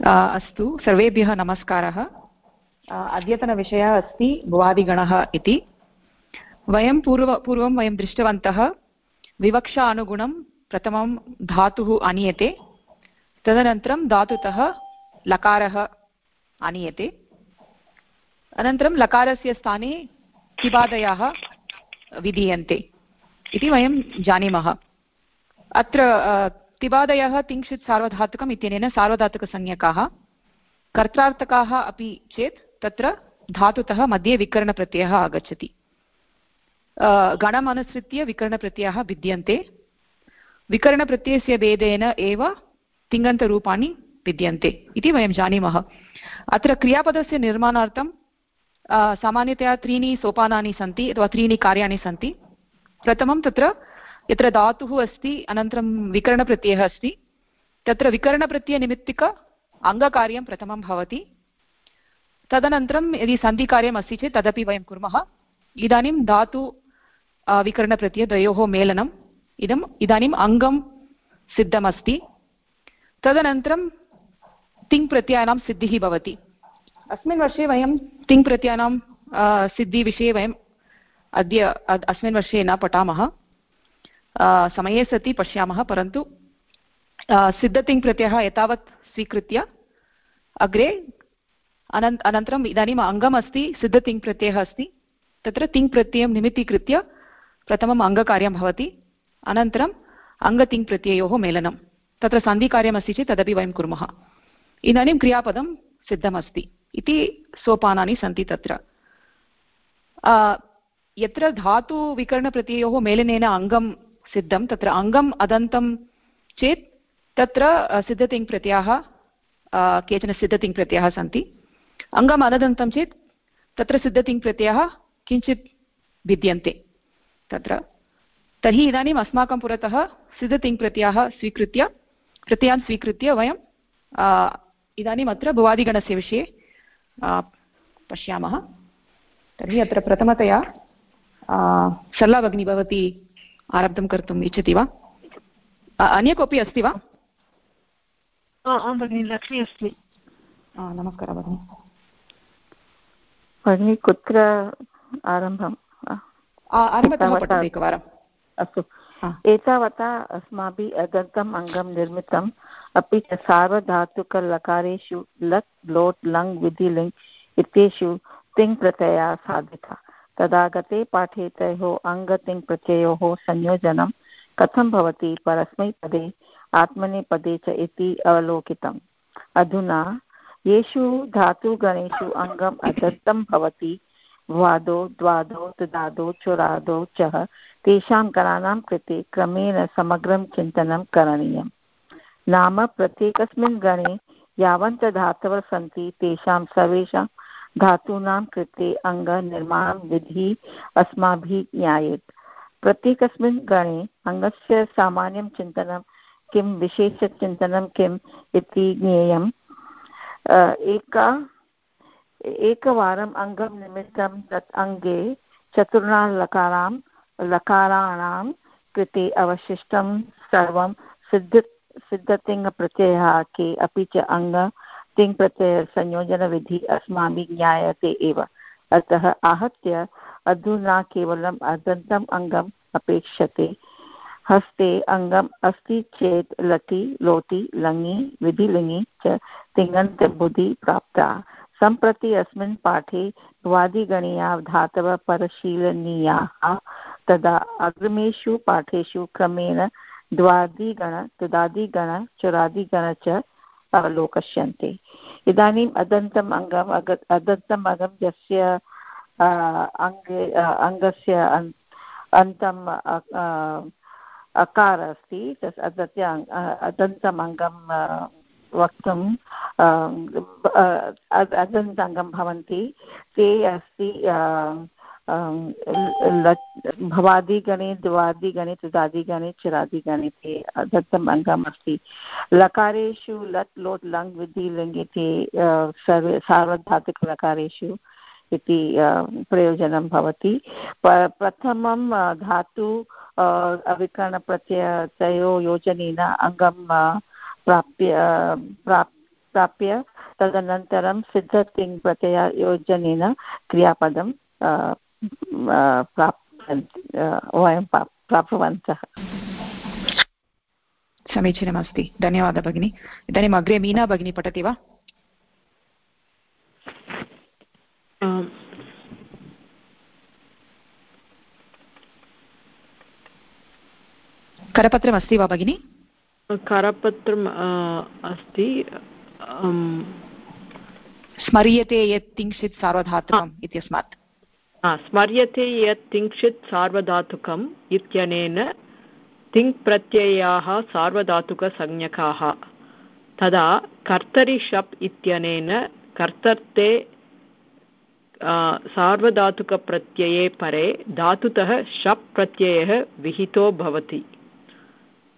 अस्तु। सर्वेभ्यः नमस्कारः। अद्यतनविषयः अस्ति भुवादिगणः इति। वयं पूर्व पूर्वं वयं दृष्टवन्तः विवक्षा अनुगुणं प्रथमं धातुः आनीयते तदनन्तरं धातुतः लकारः आनीयते अनन्तरं लकारस्य स्थाने किबादयाः विधीयन्ते इति वयं जानीमः। अत्र तिबादयः तिङ्क्षित् सार्वधातुकम् इत्यनेन सार्वधातुकसंज्ञकाः, कर्त्रार्थकाः अपि चेत् तत्र धातुतः मध्ये विकरणप्रत्ययः आगच्छति। गणम् अनुसृत्य विकरणप्रत्ययाः भिद्यन्ते। विकरणप्रत्ययस्य भेदेन एव तिङन्तरूपाणि भिद्यन्ते इति वयं जानीमः। अत्र क्रियापदस्य निर्माणार्थं सामान्यतया त्रीणि सोपानानि सन्ति अथवा त्रीणि कार्याणि सन्ति। प्रथमं तत्र यत्र धातुः अस्ति, अनन्तरं विकरणप्रत्ययः अस्ति, तत्र विकरणप्रत्ययनिमित्तिक अङ्गकार्यं प्रथमं भवति। तदनन्तरं यदि सन्धिकार्यम् अस्ति चेत् तदपि वयं कुर्मः। इदानीं धातु विकरणप्रत्ययद्वयोः मेलनम्, इदम्, इदानीम् अङ्गं सिद्धमस्ति। तदनन्तरं तिङ्प्रत्ययानां सिद्धिः भवति। अस्मिन् वर्षे वयं तिङ्प्रत्ययानां सिद्धिविषये वयम् अद्य अस्मिन् वर्षे न पठामः। समये सति पश्यामः परन्तु सिद्धतिङ् प्रत्ययः एतावत् स्वीकृत्य अग्रे अनन् अनन्तरम् इदानीम् अङ्गम् अस्ति सिद्धतिङ् प्रत्ययः अस्ति तत्र तिङ् प्रत्ययं निमित्तीकृत्य प्रथमम् अङ्गकार्यं भवति अनन्तरम् अङ्गतिङ् प्रत्ययोः मेलनं तत्र सन्धिकार्यमस्ति चेत् तदपि वयं कुर्मः इदानीं क्रियापदं सिद्धमस्ति इति सोपानानि सन्ति तत्र यत्र धातुविकरणप्रत्ययोः मेलनेन अङ्गं सिद्धं, तत्र अङ्गम् अदन्तं चेत् तत्र सिद्धतिङ् प्रत्ययाः केचन सिद्धतिङ् प्रत्ययाः सन्ति। अङ्गम् अनदन्तं चेत् तत्र सिद्धतिङ् प्रत्ययाः किञ्चित् भिद्यन्ते। तत्र। तर्हि इदानीम् अस्माकं पुरतः सिद्धतिङ्प्रत्ययाः स्वीकृत्य, प्रत्ययान् स्वीकृत्य वयं इदानीम् अत्र भुवादिगणस्य विषये पश्यामः। तर्हि अत्र प्रथमतया सरला भवती आरब्धं कर्तुम् इच्छति वा? अन्य कोऽपि अस्ति वा? आं भगिनि लक्ष्मी अस्मि नमस्कारः भगिनि। भगिनि कुत्र आरम्भम् एकवारम्। अस्तु। एतावता अस्माभिः अदन्तम् अङ्गं निर्मितम्। अपि च सार्वधातुकलकारेषु लट् लोट् लङ् विधिलिङ् इत्येषु तिङ् प्रत्यया साधिता। तदा गते पाठे तयोः अङ्गतिङ्प्रत्ययोः संयोजनं कथं भवति परस्मैपदे, आत्मनेपदे च इति अवलोकितम्। अधुना, येषु धातुगणेषु अङ्गम् अदत्तं भवति द्वादो द्वादो, तुदादो, चुरादो च, तेषां गणानां कृते क्रमेण समग्रं चिन्तनं करणीयम्। नाम प्रत्येकस्मिन् गणे यावन्त धातवः सन्ति, तेषां सर्वेषां धातूनां कृते अङ्गनिर्माणविधिः अस्माभिः ज्ञायेत्। प्रत्येकस्मिन् गणे अङ्गस्य सामान्यं चिन्तनं किं, विशेषचिन्तनं किम् इति ज्ञेयम्। एका, एकवारम् अङ्गं निमित्तं तत् अङ्गे चतुर्णां लकारां लकाराणां कृते अवशिष्टं सर्वं सिद्ध सिद्धतिङ्प्रत्ययः के अपि च अङ्ग तिङ् प्रत्ययसंयोजनविधिः अस्माभिः ज्ञायते एव। अतः आहत्य अधुना केवलम् अदन्तम् अङ्गम् अपेक्षते। हस्ते अङ्गम् अस्ति चेत् लटि, लोटि, लङि विधिलिङि च तिङन्तबुधि प्राप्ता। सम्प्रति अस्मिन् पाठे द्वादिगणीया धातवः परशीलनीयाः, तदा अग्रिमेषु पाठेषु क्रमेण द्वादिगण, तुदादिगण, चुरादिगण च अवलोकष्यन्ते इदानीम् अदन्तम् अङ्गम् अग, अदन्तम् अङ्गं यस्य अङ्गे अङ्गस्य अन्तम् अकार अस्ति, तस्, अदत्य अदन्तम् अङ्गं वक्तुं अदन्ताङ्गं भवन्ति। ते अस्ति भवादिगणे द्वादिगणे त्रिदादिगणे चिरादिगणे ते दत्तम् अङ्गम् अस्ति लकारेषु लट् लोट् लङ् विधि लिङ् इति सर्वे सार्वधातुकलकारेषु इति प्रयोजनं भवति। प्रथमं धातु अविकरणप्रत्यय तयो योजनेन अङ्गं प्राप्य प्राप्, प्राप्य, तदनन्तरं सिद्धतिङ् प्रत्यययोजनेन क्रियापदं प्राप्नुवन्ति वयं प्राप्नुवन्तः समीचीनमस्ति। धन्यवादः भगिनि। इदानीम् अग्रे मीना भगिनी पठति वा? करपत्रमस्ति वा भगिनि? करपत्रम् अस्ति। स्मर्यते यत् तिंशित् सार्वधातुकम् इत्यस्मात्। स्मर्यते यत् तिंशित् सार्वधातुकम् इत्यनेन तिङ् प्रत्ययाः सार्वधातुकसंज्ञकाः। तदा कर्तरि शप् इत्यनेन कर्तर्ते सार्वधातुकप्रत्यये परे धातुतः शप् प्रत्ययः विहितो भवति।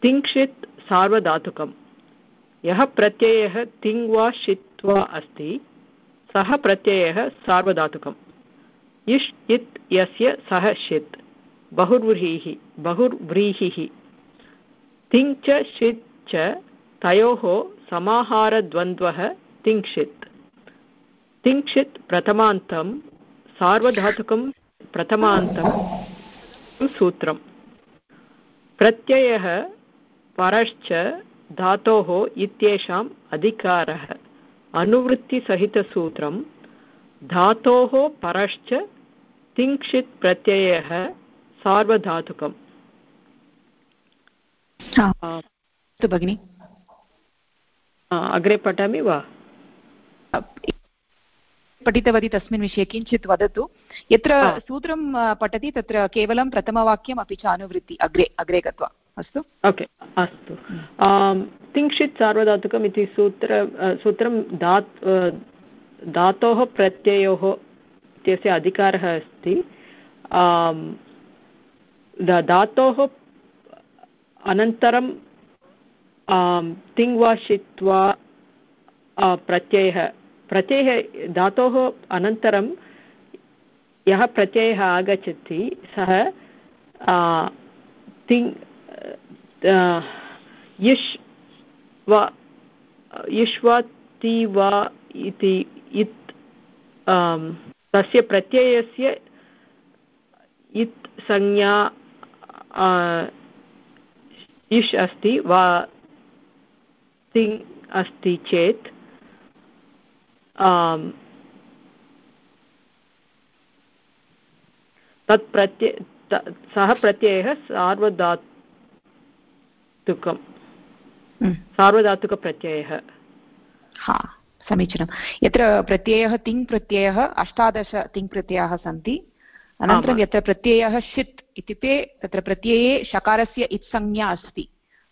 तिङ्क्षित् सार्वधातुकं यः प्रत्ययः तिङ् वा षित् वा अस्ति, सः प्रत्ययः सार्वधातुकम्। इष् इत् यस्य सः षित् बहुर्व्रीः बहुर्व्रीहिः। तिङ् च षित् च तयोः समाहारद्वन्द्वः तिङ्क्षित्। तिङ्क्षित् प्रथमान्तं, सार्वधातुकं प्रथमान्तं सूत्रं प्रत्ययः परश्च धातोः इत्येषाम् अधिकारः। अनुवृत्तिसहितसूत्रं धातोः परश्च तिङ्क्षित् प्रत्ययः सार्वधातुकम्। भगिनि। अग्रे पठामि वा? पठितवती तस्मिन् विषये किञ्चित् वदतु। यत्र सूत्रं पठति तत्र केवलं प्रथमवाक्यम् अपि च अनुवृत्ति अग्रे अग्रे गत्वा। अस्तु? ओके अस्तु। तिङ्क्षित् सार्वधातुकम् इति सूत्र सूत्रं धात् धातोः प्रत्ययोः इत्यस्य अधिकारः अस्ति। धातोः अनन्तरं तिङ् प्रत्ययः। प्रत्ययः, धातोः अनन्तरं यः प्रत्ययः आगच्छति, सः तिङ् युष् वा युष् वा ति वा इति इत् तस्य प्रत्ययस्य इत् संज्ञा इष् अस्ति वा तिङ् अस्ति चेत् तत् प्रत्यय सः प्रत्ययः सार्वधातुकं हम्म। सार्वधातुकप्रत्ययः हा समीचीनं। यत्र प्रत्ययः तिङ् प्रत्ययः अष्टादश तिङ् प्रत्ययाः सन्ति अनन्तरं यत्र प्रत्ययः षित् इत्युक्ते तत्र प्रत्यये शकारस्य इत्संज्ञा अस्ति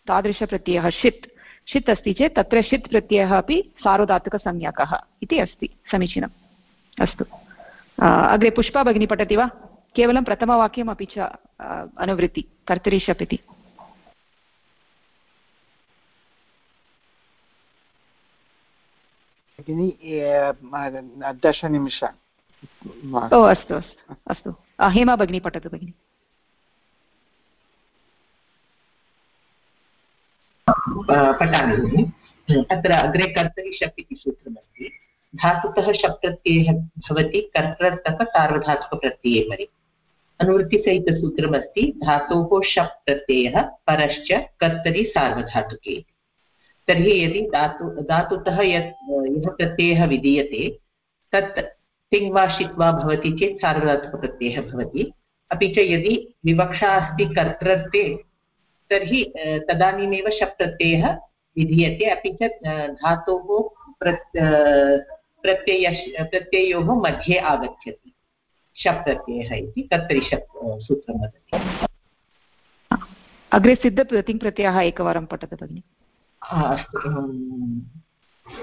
तादृशप्रत्ययः षित्। षित् अस्ति चेत् तत्र षित् प्रत्ययः अपि सार्वधातुकसंज्ञकः इति अस्ति समीचीनम्। अस्तु। अग्रे पुष्पा भगिनी पठति वा? केवलं प्रथमवाक्यम् अपि च अनुवृत्ति कर्तरि शप् इति दशनिमिष ओ अस्तु अस्तु अस्तु हेमा भगिनी पठतु भगिनि पठामि तत्र अग्रे कर्तरि शप् इति सूत्रमस्ति धातुतः शप् प्रत्ययः भवति कर्तृतः सार्वधातुकप्रत्यये परि अनुवृत्तिसहितसूत्रमस्ति धातोः शप् प्रत्ययः परश्च कर्तरि सार्वधातुके तर्हि यदि धातु, धातुतः यत्, यः प्रत्ययः विधीयते, तत् तिङ् वा षित् वा भवति चेत् सार्वधातुकप्रत्ययः भवति। अपि च यदि विवक्षा अस्ति कर्तृत्वे, तर्हि तदानीमेव शप् प्रत्ययः विधीयते। अपि च धातोः प्रत्यय, प्रत्ययोः मध्ये आगच्छति शप् प्रत्ययः इति। कर्तरि शप् सूत्रं वदति। अग्रे सिद्धप्रतिङ्प्रत्ययः एकवारं पठतु भगिनि। अस्तु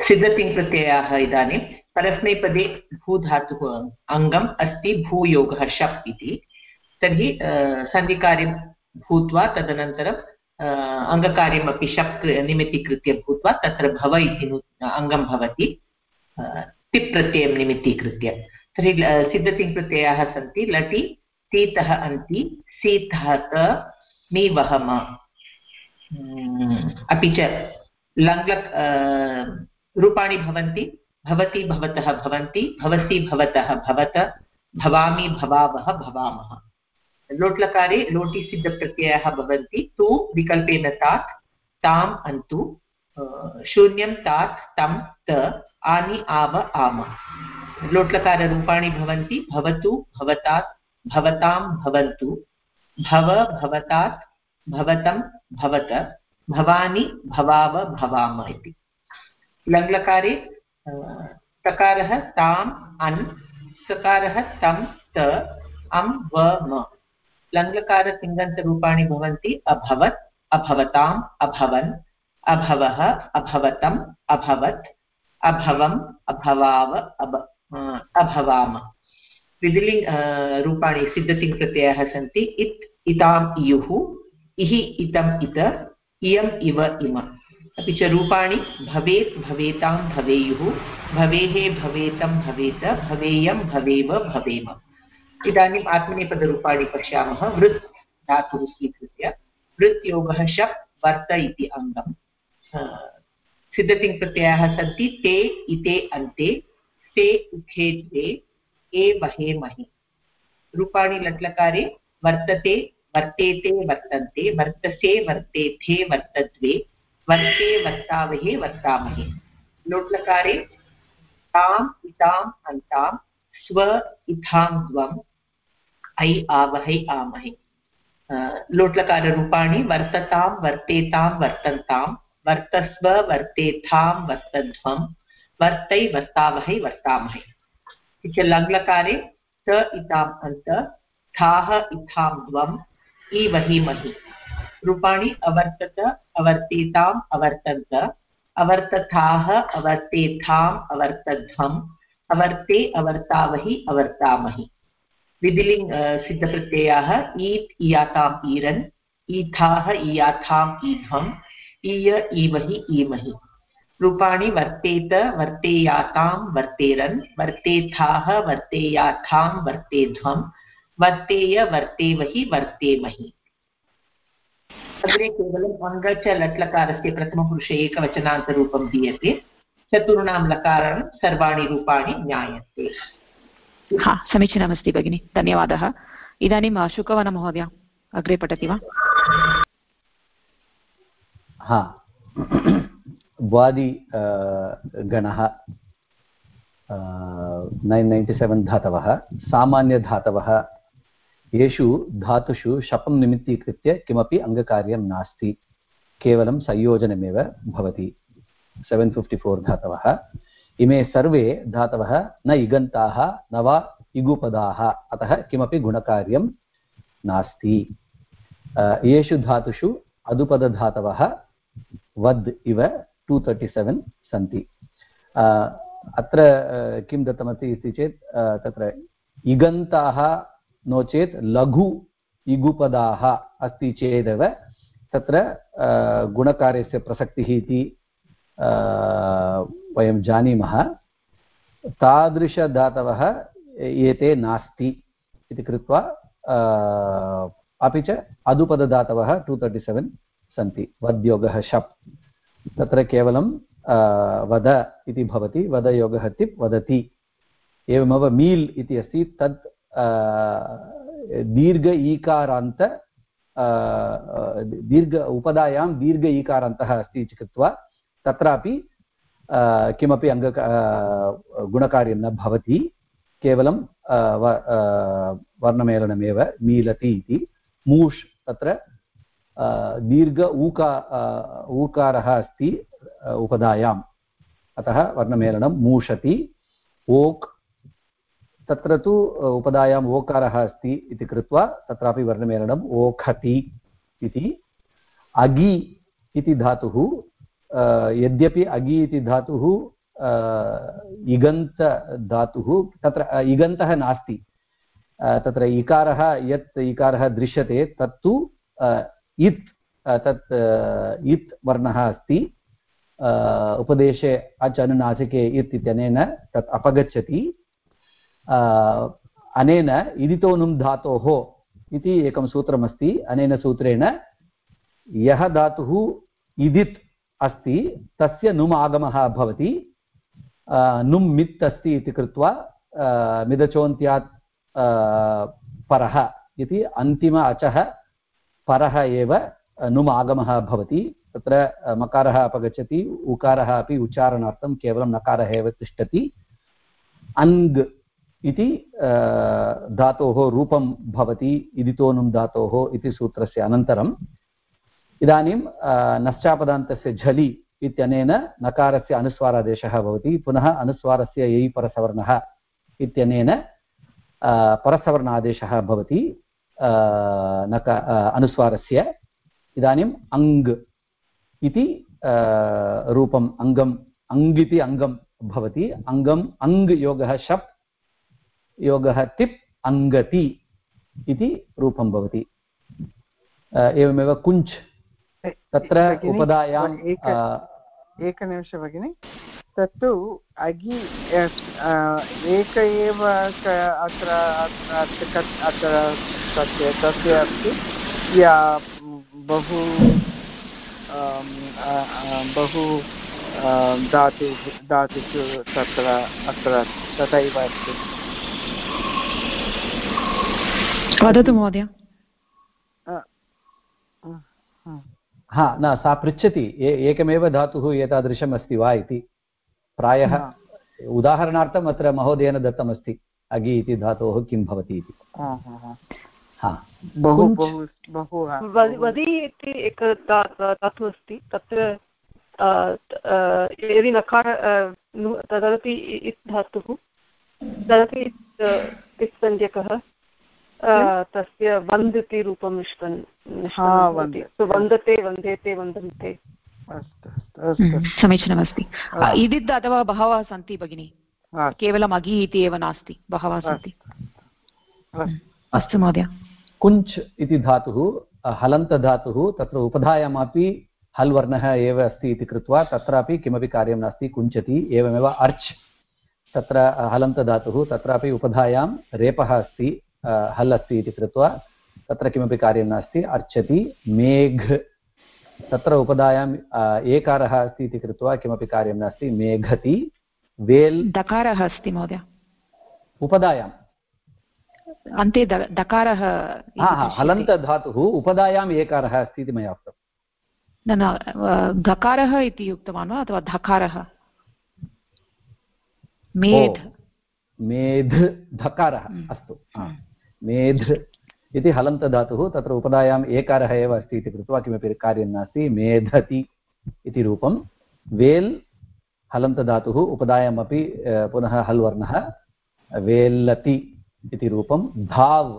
सिद्धतिङ्प्रत्ययाः इदानीं परस्मैपदे भूधातुः अङ्गम् अस्ति, भूयोगः शप् इति। तर्हि सन्धिकार्यं भूत्वा तदनन्तरम् अङ्गकार्यमपि शप् निमित्तीकृत्य भूत्वा तत्र भव इति अङ्गं भवति तिप् प्रत्ययं निमित्तीकृत्य। तर्हि सिद्धतिङ्प्रत्ययाः सन्ति, लटि सीतः अन्ति, सीतः त मीवहम अपि च लङ्लक् रूपाणि भवन्ति, भवती भवतः भवन्ति, भवसी भवतः भवत, भवामि भवावः भवामः। लोट्लकारे लोटि सिद्धप्रत्ययाः भवन्ति, तु विकल्पेन तात्, ताम् अन्तु शून्यं तात्, तं, त, आनि, आव, आम। लोट्लकाररूपाणि भवन्ति, भवतु, भवतात्, भवतां, भवन्तु, भव, भवतात्, भवतं, भवत। भवानि भवाव भवाम इति। लङ्लकारे तकारः ताम्, अन्, सकारः तं त अं व, म। लङ्लकारतिङन्तरूपाणि भवन्ति अभवत्, अभवताम्, अभवन्, अभवः, अभवतम्, अभवत्, अभवम्, अभवाव, अभ अभवाम। विधिलिङ् रूपाणि सिद्धतिङ्प्रत्ययाः सन्ति। इत्, इताम् इयुः इः इतम् इत इयम् इव इम। अपि च रूपाणि भवेत् भवेतां भवेयुः, भवेः भवेतं भवेत, भवेयं भवेव भवेम। इदानीम् आत्मनेपदरूपाणि पश्यामः। वृत् धातुः स्वीकृत्य। वृत्योगः शप्, वर्त इति अङ्गम्। सिद्धतिङ्प्रत्ययाः सन्ति ते, इते, अन्ते। ते उखे द्वे ए वहे महि। रूपाणि लट्लकारे, वर्तते वर्तेते वर्तन्ते, वर्तसे वर्तेथे वर्तद्वे वर्ते वर्तावहे वर्तामहे। लोट्लकारे ताम् इताम् अन्तां स्व इथां द्वम्, ऐ आवहै आमहे। लोट्लकाररूपाणि वर्ततां वर्तेतां वर्तन्तां वर्तस्व वर्तेथां वर्तध्वं वर्तै वर्तावहै वर्तामहे। च लङ्लकारे त इताम् अन्त थाः इथां द्वम् ईवहीमहि रूपाणि अवर्तत, अवर्तेताम् अवर्तन्त। अवर्तथाः अवर्तेथाम् अवर्तध्वम्। अवर्ते अवर्तावहि अवर्तामहि। विधिलिङ् सिद्धप्रत्ययाः ईत् इयाताम् ईरन्। ईथाः इयाथाम् ईध्वम्। इय ईमहि ईमहि। रूपाणि वर्तेत वर्तेयातां वर्तेरन्। वर्तेथाः वर्तेयाथां वर्तेध्वं वर्तेय वर्तेमहि वर्तेमहि अग्रे केवलम् अङ्ग च लट्लकारस्य प्रथमपुरुषे एकवचनान्तरूपं दीयते। चतुर्णां लकाराणां सर्वाणि रूपाणि ज्ञायन्ते। हा समीचीनमस्ति भगिनि। धन्यवादः। इदानीं शुकवनमहोदय अग्रे पठति वा? हा। वादि गणः नैन् नैन्टि सेवेन् धातवः। सामान्यधातवः येषु धातुषु शपं निमित्तीकृत्य किमपि अङ्गकार्यं नास्ति। केवलं संयोजनमेव भवति। सेवेन् फिफ्टि फोर् धातवः। इमे सर्वे धातवः न इगन्ताः, न वा इगुपदाः। अतः किमपि गुणकार्यं नास्ति। येषु धातुषु अदुपदधातवः वद् इव टु तर्टि सेवेन् सन्ति। अत्र किं दत्तमस्ति इति चेत् तत्र इगन्ताः नो चेत् लघु इगुपदाः अस्ति चेदेव तत्र गुणकार्यस्य प्रसक्तिः इति वयं जानीमः। तादृशधातवः एते नास्ति इति कृत्वा अपि च अदुपदधातवः टु तर्टि सेवेन् सन्ति, वद्योगः शप्। तत्र केवलं वद इति भवति, वदयोगः तिप् वदति। एवमेव मील् इति अस्ति, तत् दीर्घ ईकारान्त दीर्घ उपदायां दीर्घ ईकारान्तः अस्ति इति कृत्वा तत्रापि किमपि अङ्ग गुणकार्यं न भवति केवलं वर्णमेलनमेव मीलति इति मूष् तत्र दीर्घ ऊका ऊकारः अस्ति उपधायाम् अतः वर्णमेलनं मूषति ओक् तत्र तु उपधायाम् ओकारः अस्ति इति कृत्वा तत्रापि वर्णमेलनम् ओखति इति। अगि इति धातुः यद्यपि अगि इति धातुः इगन्तधातुः तत्र इगन्तः नास्ति। तत्र इकारः, यत् इकारः दृश्यते तत्तु इत् तत् इत् वर्णः अस्ति। उपदेशे अच् अनुनासिके इत् इत्यनेन तत् अपगच्छति। अनेन इदितो नुं धातोः इति एकं सूत्रमस्ति। अनेन सूत्रेण यः धातुः इदित् अस्ति, तस्य नुम् आगमः भवति। नुम् मित् अस्ति इति कृत्वा मिदचोन्त्यात् परः इति अन्तिम अचः परः एव नुम् आगमः भवति। तत्र मकारः अपगच्छति, उकारः अपि उच्चारणार्थं केवलं नकारः एव तिष्ठति। अङ् इति धातोः रूपं भवति इदितोनुं धातोः इति सूत्रस्य अनन्तरम्। इदानीं नश्चापदान्तस्य झलि इत्यनेन नकारस्य अनुस्वारादेशः भवति। पुनः अनुस्वारस्य यै परसवर्णः इत्यनेन परसवर्णादेशः भवति नक अनुस्वारस्य। इदानीम् अङ् इति रूपम् अङ्गम् अङ् इति अङ्गं भवति। अङ्गम् अङ् योगः शप् योगः तिप् अङ्गति इति रूपं भवति। एवमेव कुञ्च्। तत्र उपधायाम् एकनिमिष भगिनि। तत्तु अगि एक एव अत्र अत्र तस्य तस्य अस्ति। या बहु बहु धातु धातुषु तत्र अत्र तथैव अस्ति। वदतु महोदय। हा। न सा पृच्छति एकमेव धातुः एतादृशम् अस्ति वा इति। प्रायः उदाहरणार्थम् अत्र महोदयेन दत्तमस्ति अगि इति धातोः किं भवति इति। वदि इति एक धातुः अस्ति तत्र यदि नकार तदपि धातुः तदपि इत्संज्ञकः। तस्य वन्द् इति रूपं निष्पन् वन्दते वन्देते वन्दन्ते। समीचीनमस्ति। इदिद् अथवा बहवः सन्ति भगिनि। केवलम् अगि इति एव नास्ति बहवः सन्ति। अस्तु। महोदय। कुञ्च् इति धातुः हलन्तधातुः तत्र उपधायामपि हल् वर्णः एव अस्ति इति कृत्वा तत्रापि किमपि कार्यं नास्ति कुञ्चति एवमेव अर्च्। तत्र हलन्तधातुः तत्रापि उपधायां रेपः अस्ति। हल् अस्ति इति कृत्वा तत्र किमपि कार्यं नास्ति अर्चति मेघ्। तत्र उपधायाम् एकारः अस्ति इति कृत्वा किमपि कार्यं नास्ति मेघति वेल्। दकारः अस्ति महोदय। उपधायाम्। अन्ते दकारः हलन्तधातुः उपधायाम् एकारः अस्ति इति मया उक्तम् न न गकारः इति उक्तवान् वा अथवा धकारः? मेध् मेध् धकारः अस्तु मेध् इति हलन्तधातुः तत्र उपधायाम् एकारः एव अस्ति इति कृत्वा किमपि कार्यं नास्ति, मेधति इति रूपं। वेल् हलन्तधातुः उपधायामपि पुनः हल् वर्णः, वेल्लति इति रूपं। धाव्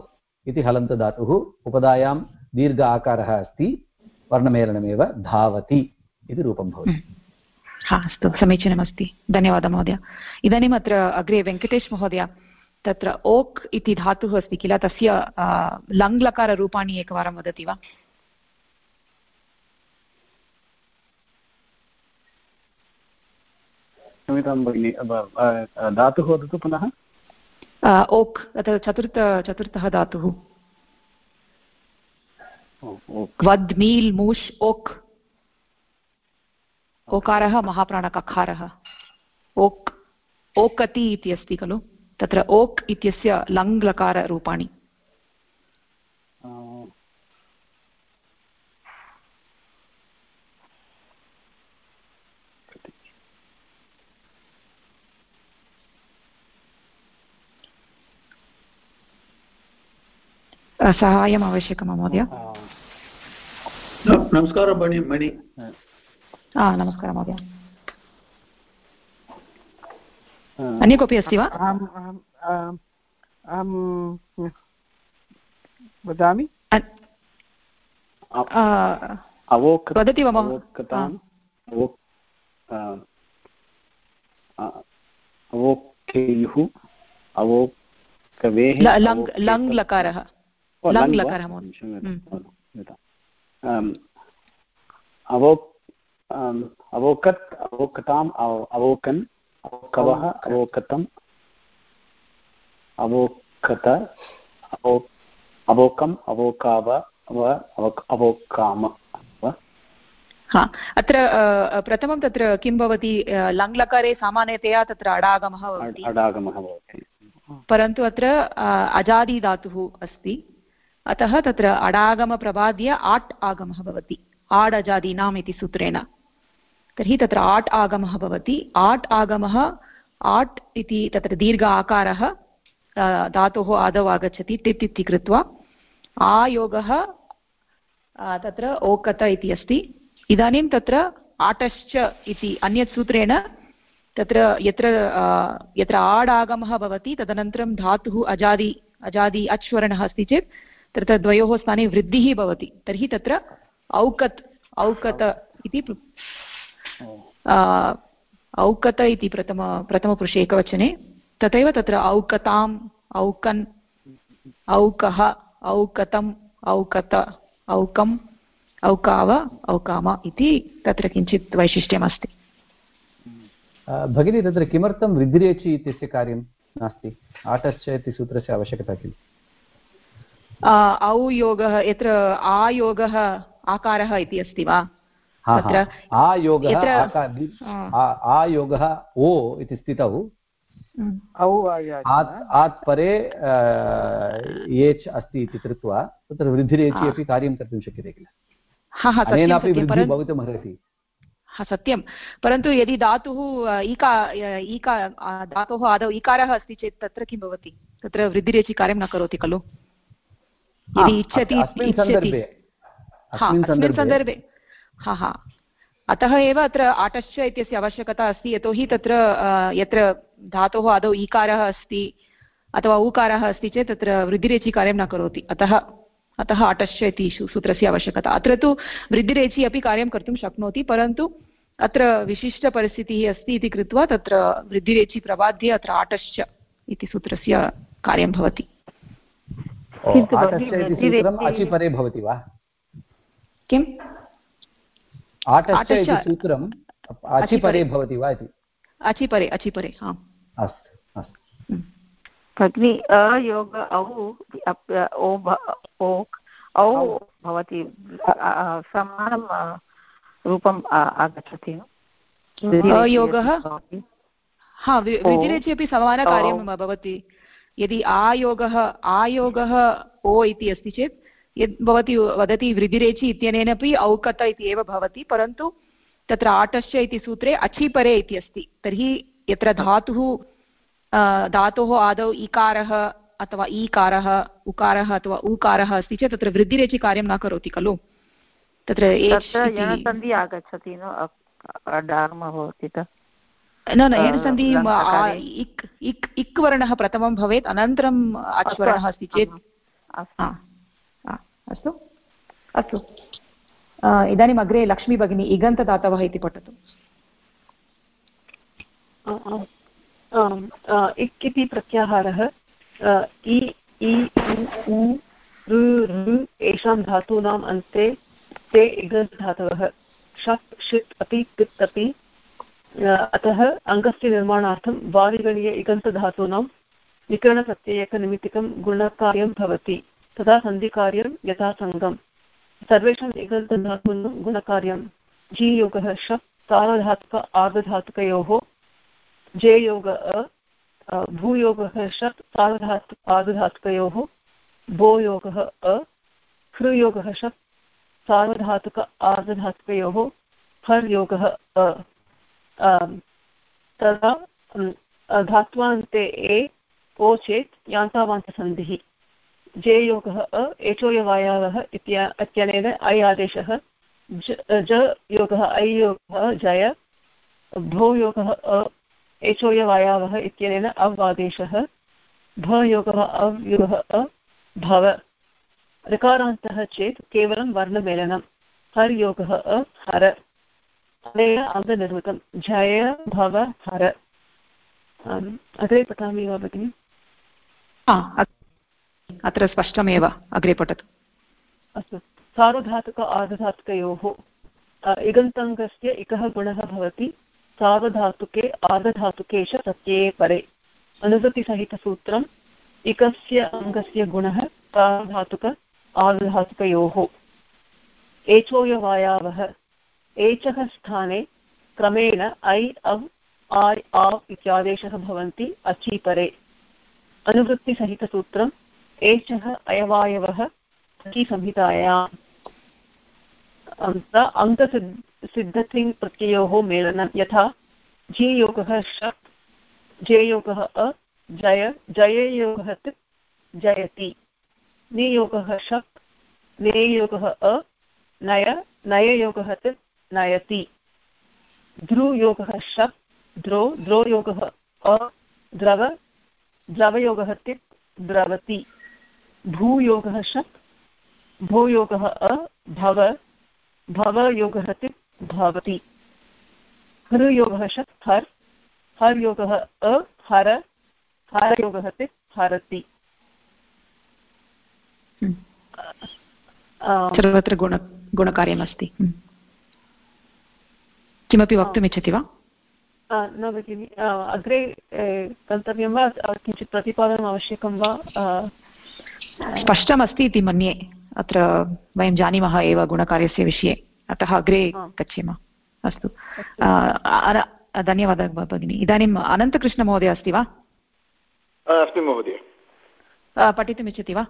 इति हलन्तधातुः उपधायां दीर्घ आकारः अस्ति, वर्णमेलनमेव धावति इति रूपं भवति। हा, अस्तु, समीचीनमस्ति। धन्यवादः महोदय। इदानीम् अत्र अग्रे वेङ्कटेश महोदय तत्र ओक् इति धातुः अस्ति किल? तस्य लङ्लकाररूपाणि एकवारं वदति वा? क्षम्यतां भगिनि धातुः वदतु पुनः। ओक् तत्र चतुर्थ चतुर्थः धातुः। वद् मील् मूष् ओक्। ओकारः महाप्राणककारः। ओक् ओकति इति अस्ति खलु? तत्र ओक् इत्यस्य लङ्लकाररूपाणि। साहाय्यम् आवश्यकं महोदय। नमस्कारः मणि मणि। नमस्कारः महोदय। अन्य कोऽपि अस्ति वा? अहं वदामि। वदति वा अवोक्युः अवोकवेः लङ् लङ् लकारः लङ् लकारः अवोक् अवोकत् अवोकताम् अवोकन्। अवोकवः अवोकतम्? अवोकत अवो अवोकम् अवोकाव अवोकाम हा अत्र प्रथमं तत्र किं भवति? लङ्लकारे सामान्यतया तत्र अडागमः अडागमः भवति। परन्तु अत्र अजादिधातुः अस्ति। अतः तत्र अडागमप्रबाद्य आट् आगमः भवति। आड् अजादीनाम् इति सूत्रेण। तर्हि तत्र आट् आगमः भवति। आट् आगमः, आट् इति तत्र दीर्घ आकारः धातोः आदौ आगच्छति टित् इति कृत्वा। आयोगः तत्र ओकत इति अस्ति। इदानीं तत्र आटश्च इति अन्यत् सूत्रेण तत्र यत्र यत्र आड् आगमः भवति, तदनन्तरं धातुः अजादि अजादि अच्वर्णः अस्ति चेत्, तत्र द्वयोः स्थाने वृद्धिः भवति। तर्हि तत्र औकत्, औकत इति औकत इति प्रथम प्रथमपुरुषे एकवचने। तथैव तत्र औकताम् औकन् औकः औकतम् औकत औकम् औकाव औकाम इति तत्र किञ्चित् वैशिष्ट्यमस्ति। भगिनी तत्र किमर्थं वृद्धिरेचि इत्यस्य कार्यं नास्ति? आटश्च इति सूत्रस्य आवश्यकता किम्? औ योगः यत्र आयोगः आकारः इति अस्ति वा? तत्र आयोगः आयोगः ओ इति स्थितौ। आत् परे एच् अस्ति इति कृत्वा तत्र वृद्धिरेचि अपि कार्यं कर्तुं शक्यते किल? अनेनापि वृद्धिः भवितुमर्हति सत्यं। परन्तु यदि धातुः ईका ईका धातोः आदौ ईकारः अस्ति चेत् तत्र किं भवति? तत्र वृद्धिरेचि कार्यं न करोति खलु? यदि इच्छति इच्छति। अस्मिन् सन्दर्भे। हा हा. अतः एव अत्र आटश्च इत्यस्य आवश्यकता अस्ति यतोहि तत्र यत्र धातोः आदौ ईकारः अस्ति अथवा ऊकारः अस्ति चेत् तत्र वृद्धिरेचि कार्यं न करोति। अतः अतः आटश्च इति सूत्रस्य आवश्यकता। अत्र तु वृद्धिरेचि अपि कार्यं कर्तुं शक्नोति परन्तु अत्र विशिष्टपरिस्थितिः अस्ति इति कृत्वा तत्र वृद्धिरेचि प्रबाद्य अत्र आटश्च इति सूत्रस्य कार्यं भवति। अचिपरे भवति वा? किम्? आटश्च इति सूत्रम् अचिपरे भवति वा इति? अचिपरे अचिपरे हा। अस्तु अस्तु। भगिनि अयोग औ औ भवति समानं रूपम् आगच्छति। अयोगः? हा वृद्धिरेचि अपि समानकार्यं भवति। यदि आयोगः आयोगः ओ इति अस्ति चेत् यद् भवती वदति वृद्धिरेचि इत्यनेन अपि औकत इति एव भवति परन्तु तत्र आटश्च इति सूत्रे अचिपरे इति अस्ति। तर्हि यत्र धातुः धातोः आदौ इकारः अथवा ईकारः उकारः अथवा ऊकारः अस्ति चेत् तत्र वृद्धिरेचि कार्यं न करोति खलु। तत्र सन्धि आगच्छति न? न एन सन्धि इक् इक् इक् वर्णः प्रथमं भवेत् अनन्तरम् अच्वर्णः अस्ति चेत्। अस्तु? अस्तु. इदानीम् अग्रे लक्ष्मी भगिनी इगन्तदातवः इति पठतु. इक् इति प्रत्याहारः. इ इ एषां धातूनाम् अन्ते ते इगन्तधातवः षट् षित् अपि पित् अपि. अतः अङ्गस्य निर्माणार्थं वादिगणीय इगन्तधातूनां विकरणप्रत्ययकनिमित्तिकं गुणकार्यं भवति. तदा सन्धिकार्यं यथा सङ्गम् सर्वेषाम् इगन्तधातूनां गुणकार्यं। जीयोगः शप् सार्वधातुक आर्धधातुकयोः। जेयोग अ भूयोगः शप् सार्वधातु आर्धधातुकयोः। भोयोगः अ, हृयोगः शप् सार्वधातुक आर्धधातुकयोः। हर्योगः अ तदा धात्वान्ते ए, ओ चेत् यान्तावान्तसन्धिः जेयोगः अ एचोयवायावः इत्यनेन ऐ आदेशः। ज योगः ऐ योगः जय। भो योगः अ एचोयवायावः इत्यनेन अव् आदेशः। भ योगः अव् योगः अ, भव। ऋकारान्तः चेत् केवलं वर्णमेलनं। हर् योगः अ, हर। अनेन अङ्गनिर्मितं जय, भव, हर। अग्रे पठामि वा भगिनि? अत्र स्पष्टमेव अग्रे पठतु। अस्तु। सार्वधातुक आर्धधातुकयोः इगन्तङ्गस्य इकः गुणः भवति, सार्वधातुके आर्धधातुके च प्रत्यये परे। अनुवृत्तिसहितसूत्रम् इकस्य अङ्गस्य गुणः सार्वधातुक आर्धधातुकयोः। एचोयवायावः, एचः स्थाने क्रमेण ऐ अव् आय्, आव् इत्यादेशः भवन्ति अचि परे अनुवृत्तिसहितसूत्रम् एचः अयवायवः संहितायाम् सिद्धतिङ् प्रत्ययोः मेलनं, यथा जेयोगः शप् जेयोगः अ, जय, जययोगः तिप् जयति। नियोगः शप् नेयोगः अ, नय, नययोगः तिप् नयति। ध्रुयोगः शप् द्रो द्रोयोगः अ, द्रव, द्रवयोगः तिप् द्रवति। भूयोगः शप् भूयोगः अ भव भवयोगः तिप् भवति। हृयोगः शप् हर् हर्योगः अ हर हरयोगः तिप् हरति। सर्वत्र गुण गुणकार्यमस्ति। किमपि वक्तुमिच्छति वा? न भगिनि अग्रे गन्तव्यं वा? किञ्चित् प्रतिपादनम् आवश्यकं वा? स्पष्टमस्ति इति मन्ये। अत्र वयं जानीमः एव गुणकार्यस्य विषये। अतः अग्रे गच्छेम। अस्तु। धन्यवादः भगिनि। इदानीम् अनन्तकृष्णमहोदय अस्ति वा? अस्मि महोदय। पठितुमिच्छति वा?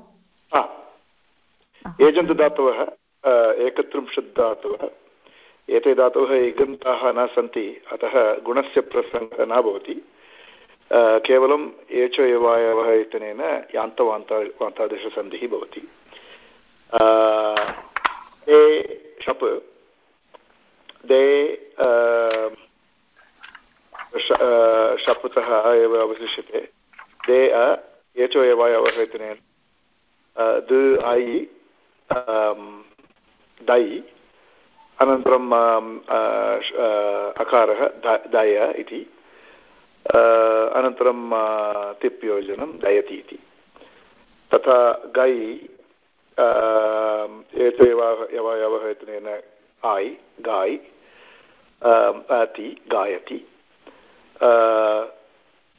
एजन्त् धातवः एकत्रिंशत् धातवः। एते धातवः इगन्ताः न सन्ति अतः गुणस्य प्रसङ्गः न भवति। केवलम् एच एवायवः इत्यनेन यान्तवान्ता वान्तादशसन्धिः भवति। ए शप् दे शप्तः एव अवशिष्यते। दे अ, एचो एवायवः इत्यनेन द्, ऐ दै, अनन्तरं अकारः दय इति। अनन्तरं तिप्योजनं दयति इति तथा गै एतयवः इत्यनेन आय् गाय् अति, गायति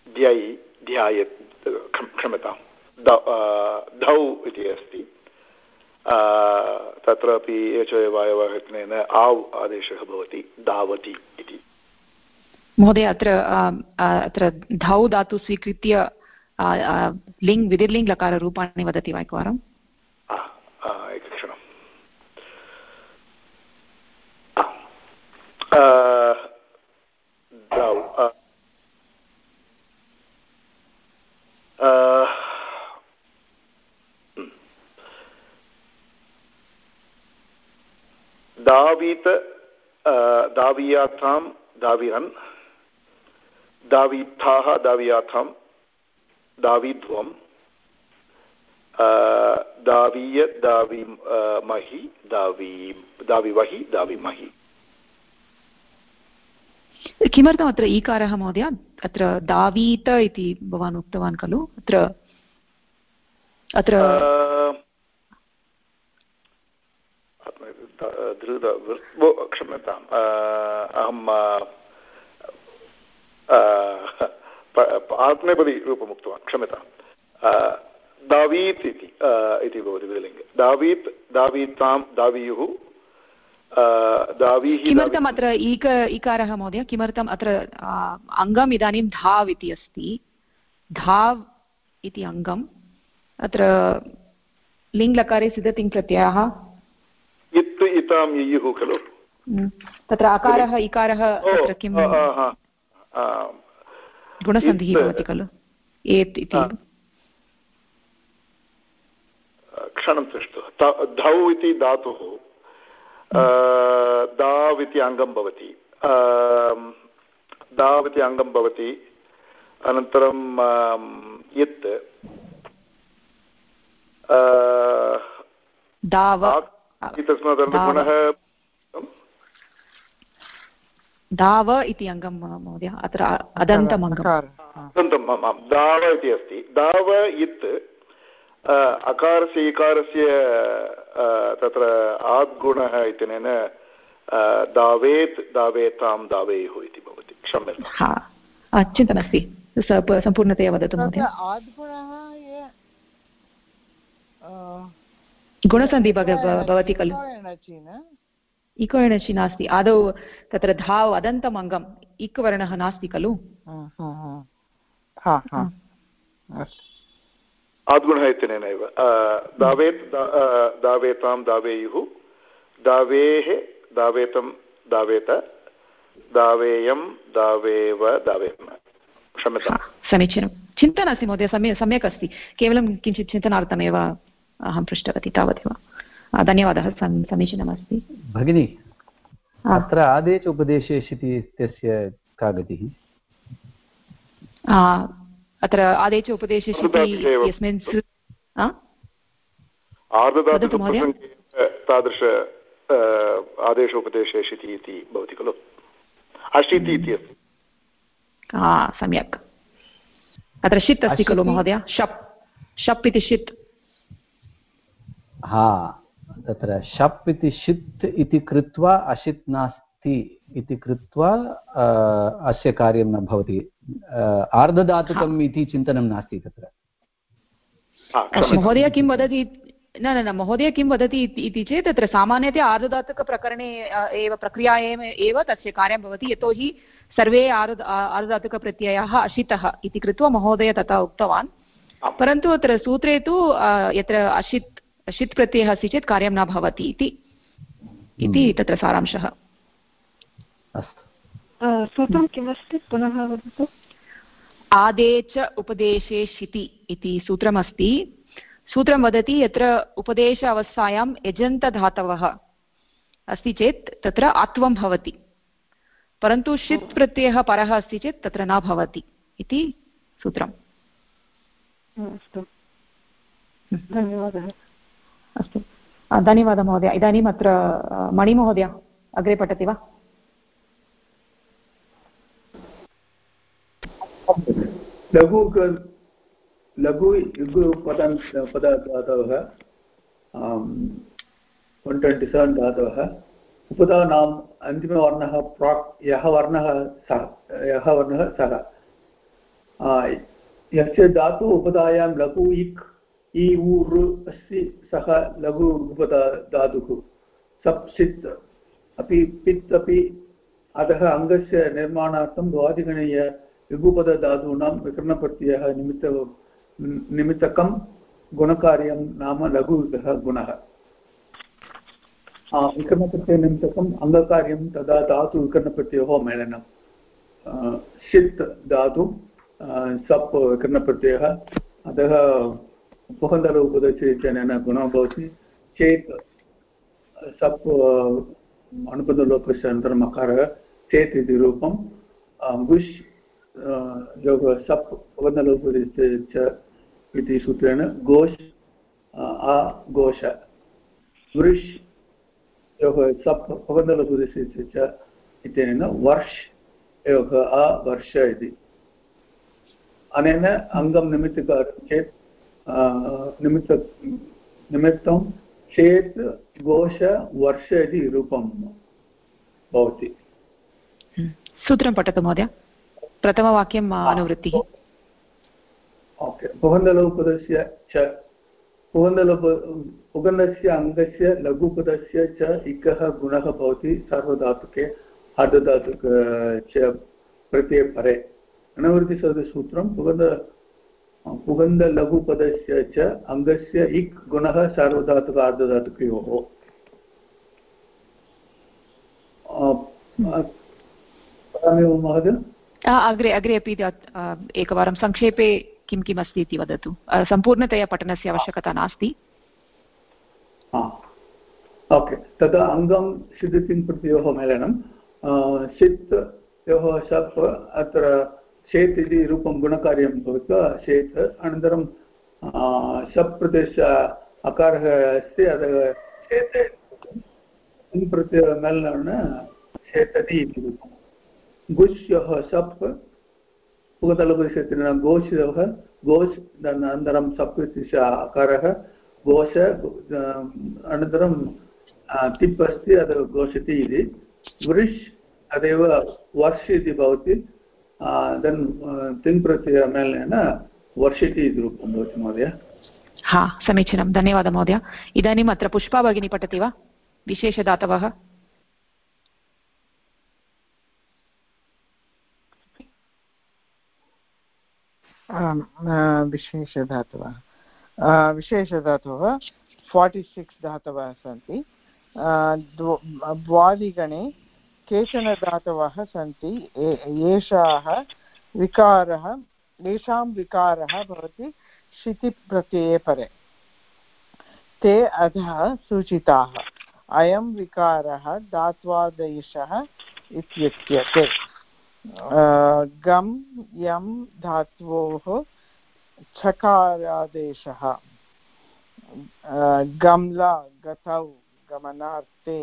ध्यै ध्याय क्षम्यतां धौ इति अस्ति। तत्रापि एचयवायवः इत्यनेन आव् आदेशः भवति धावति इति। महोदय, अत्र अत्र धौ धातु स्वीकृत्य लिङ् विधिर्लिङ् लकाररूपाणि वदति वा एकवारम् एकक्षणम्। द्रौ दावीत दावीयाथां दावीथाः दावीयाथां दावीध्वं दावीय दावी महि दावी दाविवहि दाविमहि किमर्थम् अत्र ईकारः महोदय अत्र दावीत इति भवान् उक्तवान् खलु अत्र अत्र क्षम्यताम् अहं आत्मनेपदीरूपम् उक्तवान् क्षम्यताम् दावीत् इति इति भवति विलिङ्गे दावीत् दावीतां दावीयुः दावीः किमर्थम् अत्र ईक इकारः महोदय किमर्थम् अत्र अङ्गम् इदानीं धाव् इति अस्ति धाव् इति अङ्गम् अत्र लिङ्लकारे इत् इतां खलु तत्र अकारः इकारः किं गुणसन्धिः भवति खलु एत् इति क्षणं तिष्ठतु धौ इति धातुः दाव् इति अङ्गं भवति दाव् इति अङ्गं भवति अनन्तरं यत् तस्मात् गुणः दाव इति अङ्गं महोदय अत्र अदन्तम् अङ्गम् दाव इति अस्ति। दाव इत् अकारस्य इकारस्य तत्र आद्गुणः इत्यनेन दावेत् दावेतां दावेयुः इति भवति। क्षम्यताम् चिन्तनमस्ति। सम्पूर्णतया वदतु महोदय। गुणसन्धि भवति खलु। इकवर्णशि नास्ति आदौ तत्र धाव् अदन्तम् अङ्गम् इक्वर्णः नास्ति खलु? आद्गुणः इत्यनेन एव. दावेत् दावेतां दावेयुः दावेः दावेतं दावेत दावेयं दावेव दावेम। क्षम्यतां समीचीनं। चिन्ता नास्ति महोदय सम्यक् सम्यक् अस्ति। केवलं किञ्चित् चिन्तनार्थमेव अहं पृष्टवती तावदेव। धन्यवादः समीचीनमस्ति। भगिनी अत्र आदेश उपदेशेषिति इत्यस्य का गतिः अत्र आदेश उपदेशेषिति यस्मिन् तादृश आदेशोपदेशेषिति इति भवति खलु? अशीति इति अस्ति। सम्यक्। अत्र षित् अस्ति खलु महोदय। शप् शप् इति षित्। हा। तत्र शप् इति षित् इति कृत्वा अशित् नास्ति इति कृत्वा अस्य कार्यं न भवति। आर्धधातुकम् इति चिन्तनं नास्ति तत्र। महोदय किं वदति न न न महोदय किं वदति इति चेत् तत्र सामान्यतया आर्धधातुकप्रकरणे एव प्रक्रिया एव तस्य कार्यं भवति यतोहि सर्वे आर्ध आर्धधातुकप्रत्ययाः अशितः इति कृत्वा महोदय तथा उक्तवान्। परन्तु अत्र सूत्रे तु यत्र अशित् षित् प्रत्ययः अस्ति चेत् कार्यं न भवति इति इति हम्म। तत्र सारांशः। सूत्रं किमस्ति? पुनः वदतु। आदे च उपदेशे शिति इति सूत्रमस्ति। सूत्रं वदति यत्र उपदेश अवस्थायां यजन्तधातवः अस्ति चेत् तत्र आत्वं भवति। परन्तु षित् प्रत्ययः परः अस्ति चेत् तत्र न भवति इति सूत्रम्। अस्तु। धन्यवादः। अस्तु। धन्यवादः महोदय। इदानीम् अत्र मणिमहोदय अग्रे पठति वा? लघु लघु युगपदं पदधातवः वन् ट्वेण्टि सेवेन् धातवः। उपधानाम् अन्तिमवर्णः प्राक्, यः वर्णः सः, यः वर्णः सः। यस्य धातु उपधायां लघु इक् इ उ अस्ति सः लघु उपधा धातुः सप्सित् अपि पित् अपि अतः अङ्गस्य निर्माणार्थं द्वादिगणीय लघुपदधातूनां विकरणप्रत्ययः निमित्त निमित्तकं गुणकार्यं नाम लघुविकः गुणः विकरणप्रत्ययनिमित्तकम् अङ्गकार्यं तदा धातु विकरणप्रत्ययोः मेलनं षित् धातु सप् विकरणप्रत्ययः अतः उपहन्दल उपदस्य इत्यनेन गुणः भवति चेत् सप् अनुपदलोपस्य अनन्तरम् अकारः चेत् इति रूपं गुष् योग सप् उपहन्दलोपदस्य च, इति सूत्रेण घोष वृष् योग सप् उपहन्दलोपदस्य च इत्यनेन वर्ष योग आ, वर्ष इति। अनेन अङ्गं निमित्तकारं चेत् निमित्त निमित्तं चेत् घोष वर्ष इति रूपं भवति सूत्रं पठतु महोदय प्रथमवाक्यम् अनुवृत्तिः ओके पुगन्धलोपदस्य च पुगन्धलोप पुगन्धस्य अङ्गस्य लघुपदस्य च इकः गुणः भवति सार्वधातुके अर्धधातुक च प्रत्ययपरे अनुवृत्तिसूत्रं पुगन्ध पुगन्धलघुपदस्य च अङ्गस्य इक् गुणः सार्वधातुक आर्धधातुकयोः महोदय? अग्रे अग्रे अपि एकवारं संक्षेपे किं किम् अस्ति इति वदतु। सम्पूर्णतया पठनस्य आवश्यकता नास्ति। ओके तदा अङ्गं सिद्धिं प्रत्योः मेलनं। सित् योः शप् अत्र चेत् इति रूपं गुणकार्यं भूत्वा चेत् अनन्तरं सप्रदेश अकारः अस्ति, अतः चेत् किं प्रत्ययमेलनेन चेतति इति रूपं गुष्यः सप् पुगतलपरिषत्रेण गोष्यः गोष् अनन्तरं सप् इति अकारः घोष अनन्तरं तिप् अस्ति, अतः घोषति इति। वृष् तदेव वर्ष इति भवति। देन् तिङ् प्रत्यय मेलनेन वर्षिति इति रूपं भवति महोदय हा समीचीनं धन्यवादः महोदय इदानीम् अत्र पुष्पा भगिनी पठति वा विशेषदातवः विशेषधातवः विशेषधातवः फार्टि सिक्स् धातवः सन्ति द्वादिगणे केचन धातवः सन्ति येषाः विकारः, येषां विकारः भवति क्षितिप्रत्यये परे। ते अधः सूचिताः। अयं विकारः धात्वादेशः इत्युच्यते गम् यं धात्वोः छकारादेशः। गम्ला, गतौ, गमनार्थे।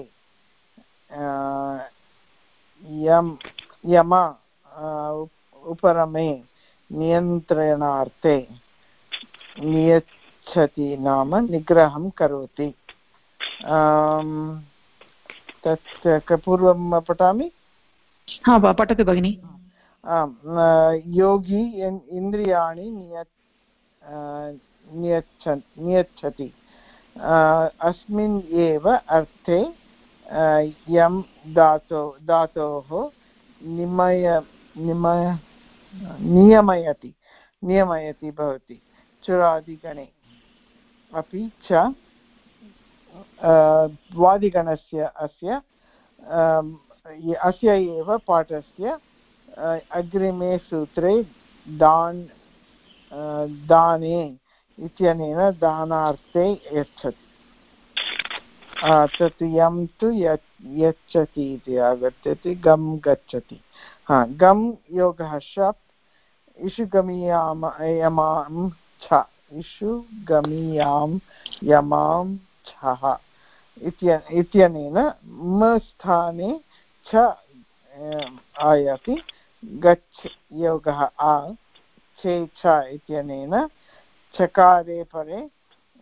यम यम उपरमे नियन्त्रणार्थे। नियच्छति नाम निग्रहं करोति। तत् पूर्वं पठामि? हा पठतु भगिनि। योगी इन्द्रियाणि निय नियच्छ नियच्छति। अस्मिन् एव अर्थे यं धातो धातोः निमय निमय नियमयति नियमयति भवति चुरादिगणे अपि च वादिगणस्य अस्य अस्य एव पाठस्य अग्रिमे सूत्रे दान् दाने इत्यनेन दानार्थे यच्छति तत् यं तु यच्छति इति आगच्छति, गं गच्छति। हा, गं योगः शप् इषुगमीयाम यमां छ इषुगमीयां यमां छः इत्यनेन म स्थाने छ आयाति। गच्छ, योगः आ चे छ इत्यनेन चकारे परे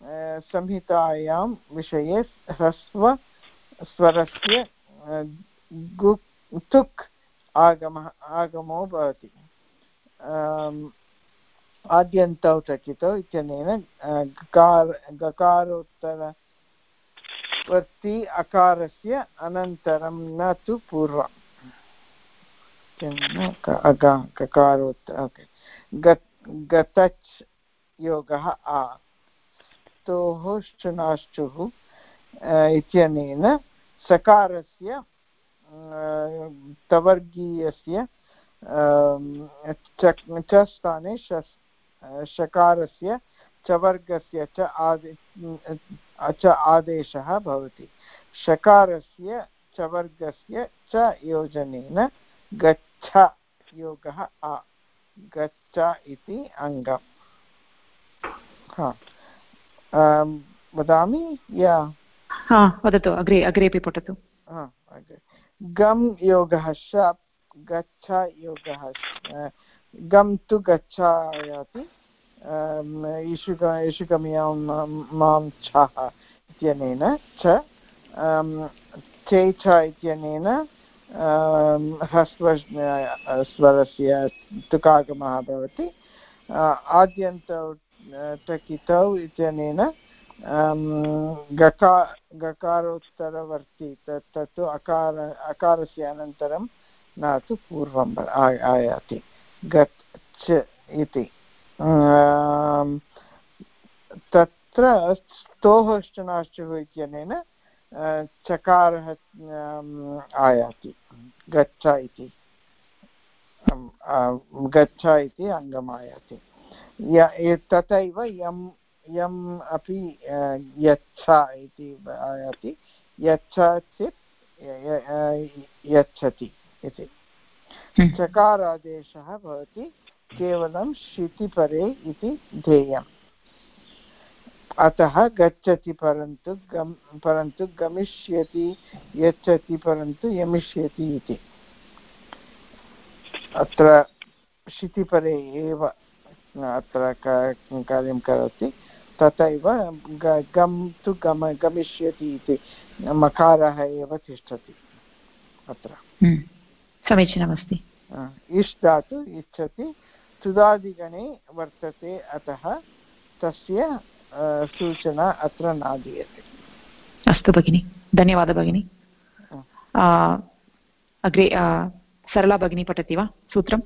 संहितायां विषये ह्रस्व, स्वरस्य तुक् आगमः, आगमो भवति। आद्यन्तौ टकितौ इत्यनेन गकार, गकारोत्तरवर्ति अकारस्य अनन्तरं न तु पूर्वं गकारोत्तर गतच् योगः आ। स्तोः श्चुनाश्चुः इत्यनेन सकारस्य तवर्गीयस्य च स्थाने शकारस्य चवर्गस्य च आदे च आदेशः भवति। शकारस्य चवर्गस्य च योजनेन गच्छ योगः आ, गच्छ इति अङ्गम्। वदामि? या? हा वदतु अग्रे अग्रेपि पठतु। गम् योगः शप् गच्छ योगः गम् तु गच्छायाति इषुक इषुकमियाँ माँ छः इत्यनेन च चे छ इत्यनेन ह्रस्व स्वरस्य तुकागमः भवति आद्यन्तौ टकितौ इत्यनेन गका, गकारोत्तरवर्ति तत् तत्तु अकार, अकारस्य अनन्तरं न तु पूर्वम् आयाति। गच्छ इति। तत्र स्तोः श्चनाश्चुः इत्यनेन चकारः आयाति। गच्छ इति। गच्छ इति अङ्गम् आयाति तथैव यं यम् अपि यच्छ इति आयाति। यच्छ चेत् यच्छति इति। हम्म। चकारादेशः भवति केवलं शितिपरे इति ध्येयम्। अतः गच्छति परन्तु गम् परन्तु गमिष्यति यच्छति परन्तु यमिष्यति इति। अत्र शितिपरे एव अत्र कार्यं करोति। तथैव गम् तु गम गमिष्यति इति मकारः एव तिष्ठति अत्र। हम्म, समीचीनमस्ति। इष् धातु इच्छति तुदादिगणे वर्तते अतः तस्य सूचना अत्र न दीयते। अस्तु भगिनि। धन्यवादः भगिनि। अग्रे सरला भगिनी पठति वा सूत्रम्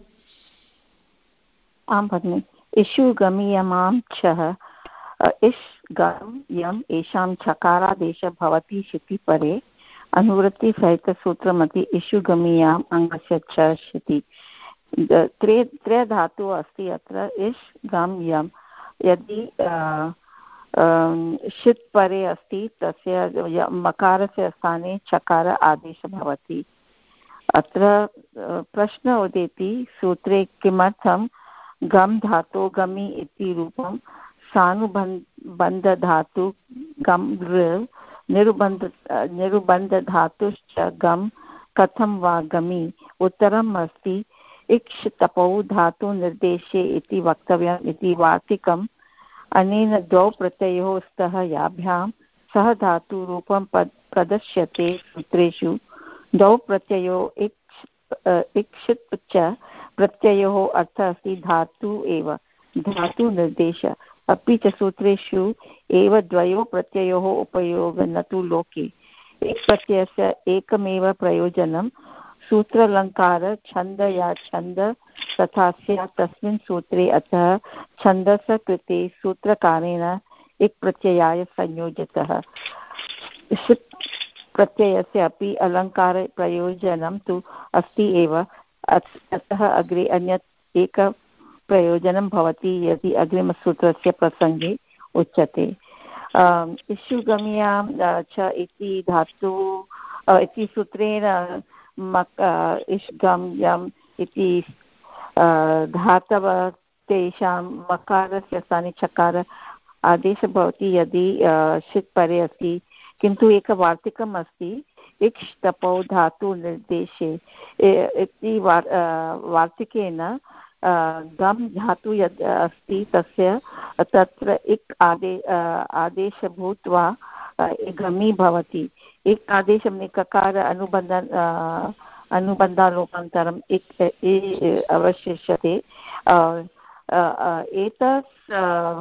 आं भगिनि। इषु गमीयमां च इष् गम् यम् येषां चकारादेशः भवति शिति परे। अनुवृत्तिसहितसूत्रमपि इषु गमीयाम् अङ्गस्य च शिति। त्रे, त्रयधातुः अस्ति अत्र। इष् गम् यम् यदि षित् परे अस्ति, तस्य मकारस्य स्थाने चकार आदेशः भवति। अत्र प्रश्न उदेति सूत्रे किमर्थं गम् धातो गमि इति रूपं सानुबन्धधातु गम् निरुबन्ध निरुबन्धधातुश्च गम् कथं वा गमि? उत्तरम् अस्ति, इक्ष् तपौ धातुनिर्देशे इति वक्तव्यम् इति वार्तिकम्। अनेन द्वौ प्रत्ययोः स्तः याभ्यां, सः धातुरूपं पद् प्रदर्श्यते सूत्रेषु। द्वौ प्रत्ययो इक् इक्षित् च प्रत्ययोः अर्थः अस्ति धातु एव। धातुनिर्देश अपि च सूत्रेषु एव द्वयोः प्रत्ययोः उपयोगः न तु लोके। प्रत्ययस्य एकमेव प्रयोजनं। सूत्रालङ्कार छन्द या छन्द तथा स्यात् तस्मिन् सूत्रे अतः छन्दस कृते सूत्रकारेण इक् प्रत्ययाय संयोजितः। प्रत्ययस्य अपि अलङ्कारप्रयोजनं तु अस्ति एव। अतः अग्रे अन्यत् एकप्रयोजनं भवति यदि अग्रिमसूत्रस्य प्रसङ्गे उच्यते। इष्युगम्यां च इति धातु इति सूत्रेण मक् इष्गम् यम् इति धातव तेषां मकारस्य स्थाने चकार आदेशः भवति यदि षित् परे अस्ति। किन्तु एकवार्तिकम् अस्ति। इक्ष् तपौ धातु निर्देशे इति वार् वार्तिकेन गम् धातु यद् अस्ति तस्य, तत्र इक् आदे आदेश भूत्वा गमि भवति। इक् आदेशं ककार अनुबन्ध अनुबन्धालोपान्तरम् इक् अवशिष्यते। एतत्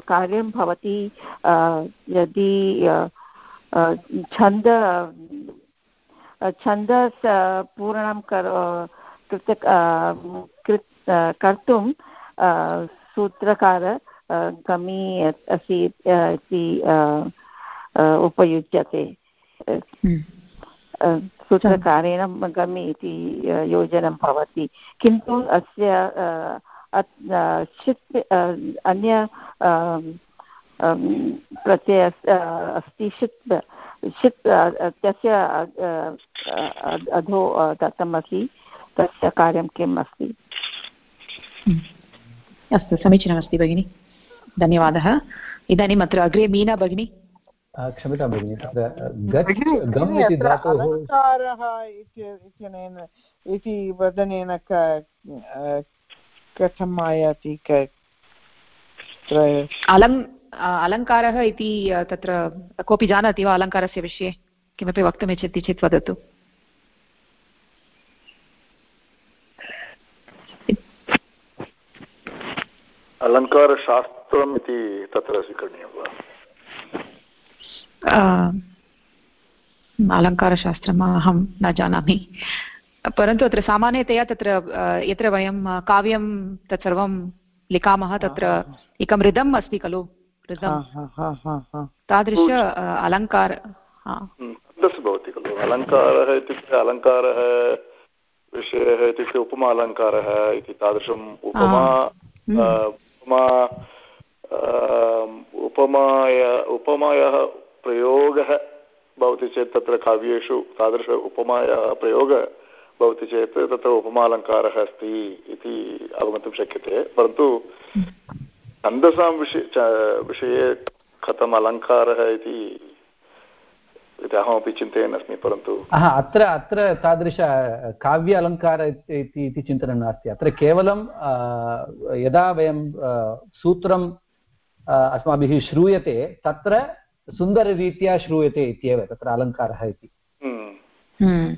कार्यं भवति यदि छन्द छन्दस् पूर्णं कर् कृत कर्तुं सूत्रकार गमी अस्ति इति उपयुज्यते हम्म। सूत्रकारेण गमि इति योजनं भवति किन्तु अस्य अन्य प्रत्यय अस्ति षित् तस्य अधो दत्तमस्ति तस्य कार्यं किम् अस्ति? अस्तु समीचीनमस्ति भगिनि। धन्यवादः। इदानीम् अत्र अग्रे मीना भगिनी? क्षम्यतां भगिनि तत्र गम् इति धातोः अलङ्कारः इत्यनेन इति वदनेन कथम् आयाति अलङ् अलङ्कारः इति तत्र कोऽपि जानाति वा अलङ्कारस्य विषये? किमपि वक्तुमिच्छति चेत् वदतु। अलङ्कारशास्त्रम् इति तत्र स्वीकरणीयं वा? अलङ्कारशास्त्रम् अहं न जानामि। परन्तु अत्र सामान्यतया तत्र यत्र वयं काव्यं तत्सर्वं लिखामः तत्र एकं रिदम् अस्ति खलु। तादृश अलङ्कार भवति खलु। अलङ्कारः इत्युक्ते अलङ्कारः विषयः इत्युक्ते उपमा अलङ्कारः इति तादृशम् उपमा उपमा उपमाय उपमायाः प्रयोगः भवति चेत् तत्र काव्येषु तादृश उपमायाः प्रयोगः भवति चेत् तत्र उपमालङ्कारः अस्ति इति अवगन्तुं शक्यते। परन्तु छन्दसां विषये विषये कथम् अलङ्कारः इति अहमपि चिन्तयन् अस्मि परन्तु अत्र अत्र तादृश काव्य अलङ्कार इति चिन्तनं नास्ति। अत्र केवलं यदा वयं सूत्रं अस्माभिः श्रूयते तत्र सुन्दररीत्या श्रूयते इत्येव तत्र अलङ्कारः इति। हम्म।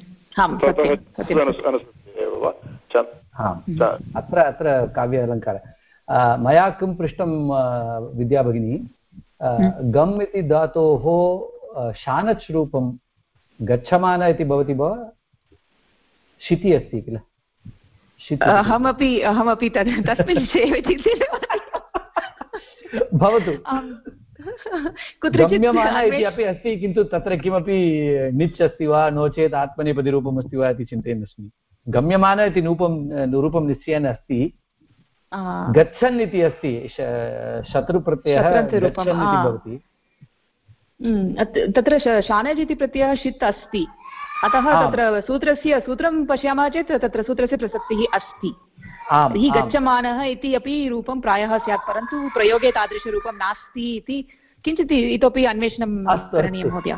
अत्र अत्र काव्य अलङ्कारः। मया किं पृष्टं विद्या भगिनी हम्म। गम् इति धातोः शानच् रूपं गच्छमान इति भवति भव शिति अस्ति किल? अहमपि अहमपि तस्मिन् विषये भवतु। गम्यमाना इति अपि अस्ति किन्तु तत्र किमपि निच् अस्ति वा नो चेत् आत्मनेपदिरूपम् अस्ति वा इति चिन्तयन् अस्मि। गम्यमान इति रूपं रूपं निश्चयेन अस्ति। गच्छन् इति अस्ति शत्रुप्रत्ययः भवति। तत्र शानेज् इति प्रत्ययः षित् अस्ति। अतः तत्र सूत्रस्य सूत्रं पश्यामः चेत् तत्र सूत्रस्य प्रसक्तिः अस्ति। तर्हि गच्छमानः इति अपि रूपं प्रायः स्यात् परन्तु प्रयोगे तादृशरूपं नास्ति इति किञ्चित् इतोपि अन्वेषणं करणीयं महोदय।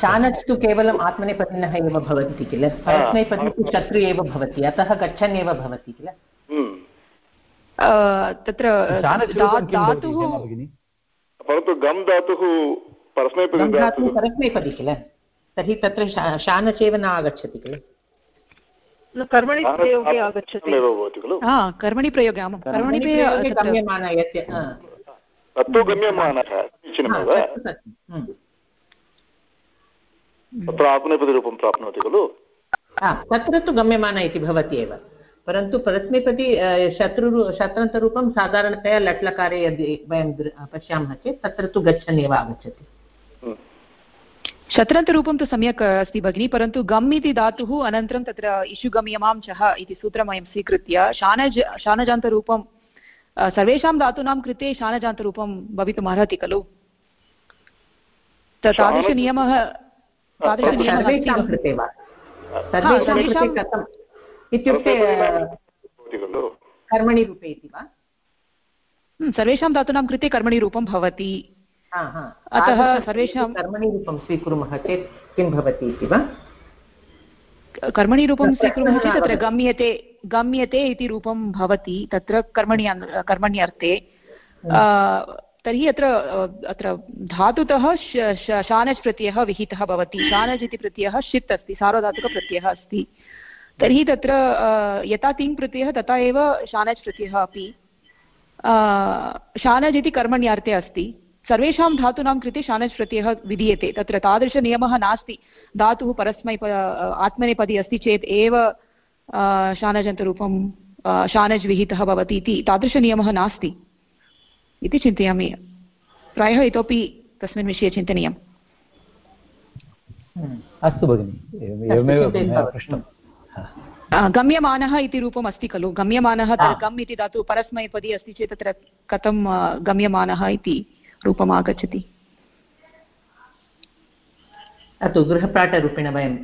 शानच् तु केवलम् आत्मनेपदिनः एव भवति किल? परस्मैपदी तु शत्रु एव भवति अतः गच्छन् एव भवति किल? तत्र धातुः परन्तु गम् धातुः परस्मैपदी किल? तर्हि तत्र शानच् एव न आगच्छति किल? कर्मणि प्रयोगे आगच्छति। कर्मणि प्रयोगे आमां। कर्मणि तत्तु गम्यमानः समीचीनमेव तत्र आत्मनेपदिरूपं प्राप्नोति खलु? तत्र तु गम्यमान इति भवति एव परन्तु परस्मैपदी शत्रु शत्रन्तरूपं साधारणतया लट्लकारे यदि वयं पश्यामः चेत् तत्र तु गच्छन् एव आगच्छति शत्रन्तरूपं तु सम्यक् अस्ति भगिनि परन्तु गम् इति धातुः अनन्तरं तत्र इषुगम्यमां चः इति सूत्रं वयं स्वीकृत्य शानज शानजान्तरूपं सर्वेषां धातूनां कृते शानजान्तरूपं भवितुम् अर्हति खलु तादृशनियमः इत्युक्ते कर्मणि रूपे इति वा? सर्वेषां धातूनां कृते कर्मणि रूपं भवति अतः सर्वेषां कर्मणि रूपं स्वीकुर्मः चेत् किं भवति इति वा? कर्मणि रूपं स्वीकुर्मः चेत् तत्र गम्यते गम्यते इति रूपं भवति तत्र कर्मणि कर्मण्यर्थे तर्हि अत्र अत्र धातुतः शानज् प्रत्ययः विहितः भवति। शानज् इति प्रत्ययः षित् अस्ति सार्वधातुकप्रत्ययः अस्ति। तर्हि तत्र यथा तिङ् प्रत्ययः तथा एव शानज् प्रत्ययः अपि। शानज् इति कर्मण्यार्थे अस्ति। सर्वेषां धातूनां कृते शानज् प्रत्ययः विधीयते। तत्र तादृशनियमः नास्ति। धातुः परस्मै आत्मनेपदी अस्ति चेत् एव शानजन्तरूपं शानज् विहितः भवति इति तादृशनियमः नास्ति। इति चिन्तयामि। प्रायः इतोपि तस्मिन् विषये चिन्तनीयम्। अस्तु भगिनि। एवमेव पृष्टं गम्यमानः इति रूपम् अस्ति खलु. गम्यमानः गम् इति धातुः परस्मैपदी अस्ति चेत् तत्र कथं गम्यमानः इति रूपम् आगच्छति अस्तु गृहपाठरूपेण वयं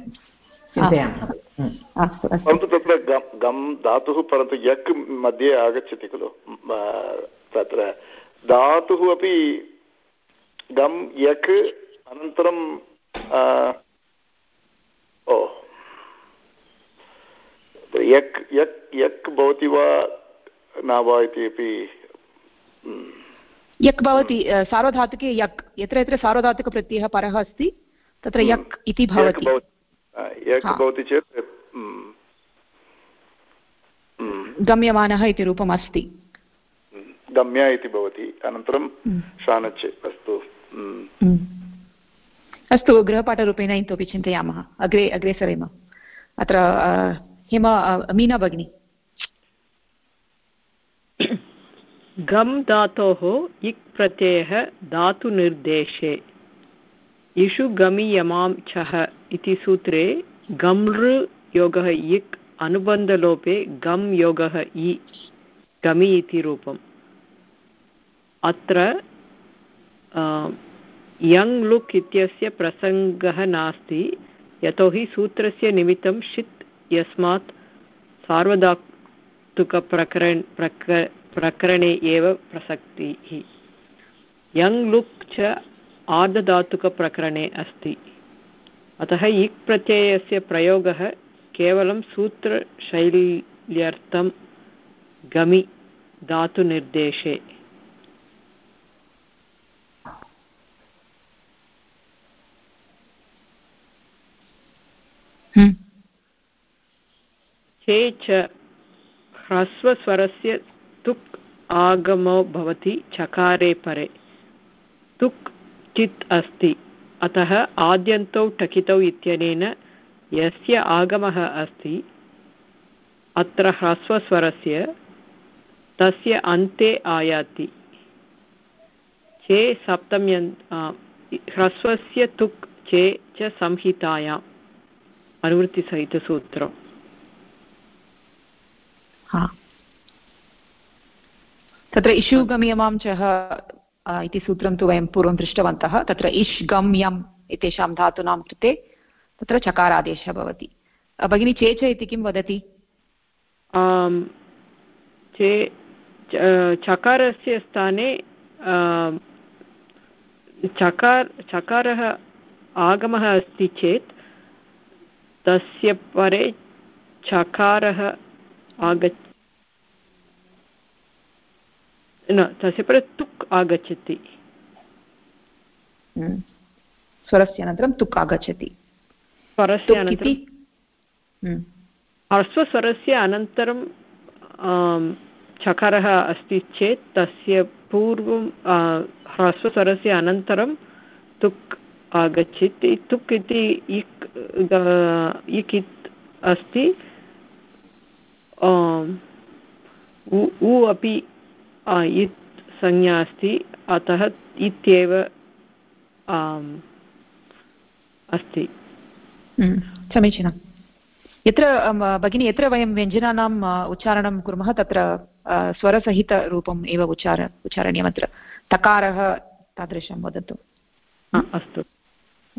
चिन्तयामः. परन्तु तत्र गम् धातुः परन्तु यक् मध्ये आगच्छति खलु. तत्र धातुः अपि गम् यक् अनन्तरं ओ यक् यक् यक् भवति वा न वा इति अपि यक् भवति सार्वधातुके यक्। यत्र यत्र सार्वधातुकप्रत्ययः परः अस्ति तत्र यक् इति भवति। यक् भवति चेत् गम्यमानः इति रूपम् अस्ति गम्य इति भवति अनन्तरं शानच् अस्तु अस्तु गृहपाठरूपेण इतोपि चिन्तयामः। अग्रे अग्रे सरेम। अत्र हिम मीना भगिनी गम् धातोः इक् प्रत्ययः धातुनिर्देशे इषु गमियमां चः इति सूत्रे गम्लृ योगः इक् अनुबन्धलोपे गम् योगः इ गमि इति रूपम्। अत्र यङ् लुक् इत्यस्य प्रसङ्गः नास्ति, यतोहि सूत्रस्य निमित्तं षित् यस्मात् सार्वधातुकप्रकरण, प्रक, प्रकरणे एव प्रसक्तिः। यङ् लुक् च आर्धधातुकप्रकरणे अस्ति। अतः इक् प्रत्ययस्य प्रयोगः केवलं सूत्रशैल्यर्थं गमि धातुनिर्देशे। चे च ह्रस्वस्वरस्य तुक् आगमो भवति चकारे परे। तुक् चित् अस्ति। अतः आद्यन्तौ टकितौ इत्यनेन यस्य आगमः अस्ति, अत्र ह्रस्वस्वरस्य तस्य अन्ते आयाति। चे सप्तम्यन् ह्रस्वस्य तुक् चे च संहितायाम्, अनुवृत्तिसहितसूत्रम्। तत्र इषुगम्यमां च इति सूत्रं तु वयं पूर्वं दृष्टवन्तः। तत्र इष् गम् यम् एतेषां धातूनां कृते तत्र चकारादेशः भवति। भगिनी चेच इति किं वदति? चे चकारस्य स्थाने चकार चकारः आगमः अस्ति चेत् तस्य परे चकारः आगच्छ न तस्य परे तुक् आगच्छति हम्म। स्वरस्य अनन्तरं तुक् आगच्छति स्वरस्य अनन्तरं हम्म। ह्रस्वस्वरस्य अनन्तरं चकारः अस्ति चेत् तस्य पूर्वं ह्रस्वस्वरस्य अनन्तरं तुक् आगच्छति तुक् इति इक् इक् अस्ति उ अपि इत् संज्ञा अस्ति। अतः इत्येव अस्ति। हम्म, समीचीनम्। यत्र भगिनी यत्र वयं व्यञ्जनानाम् उच्चारणं कुर्मः तत्र स्वरसहितरूपम् एव उच्चार उच्चारणीयम् अत्र। तकारः तादृशं वदतु। अस्तु।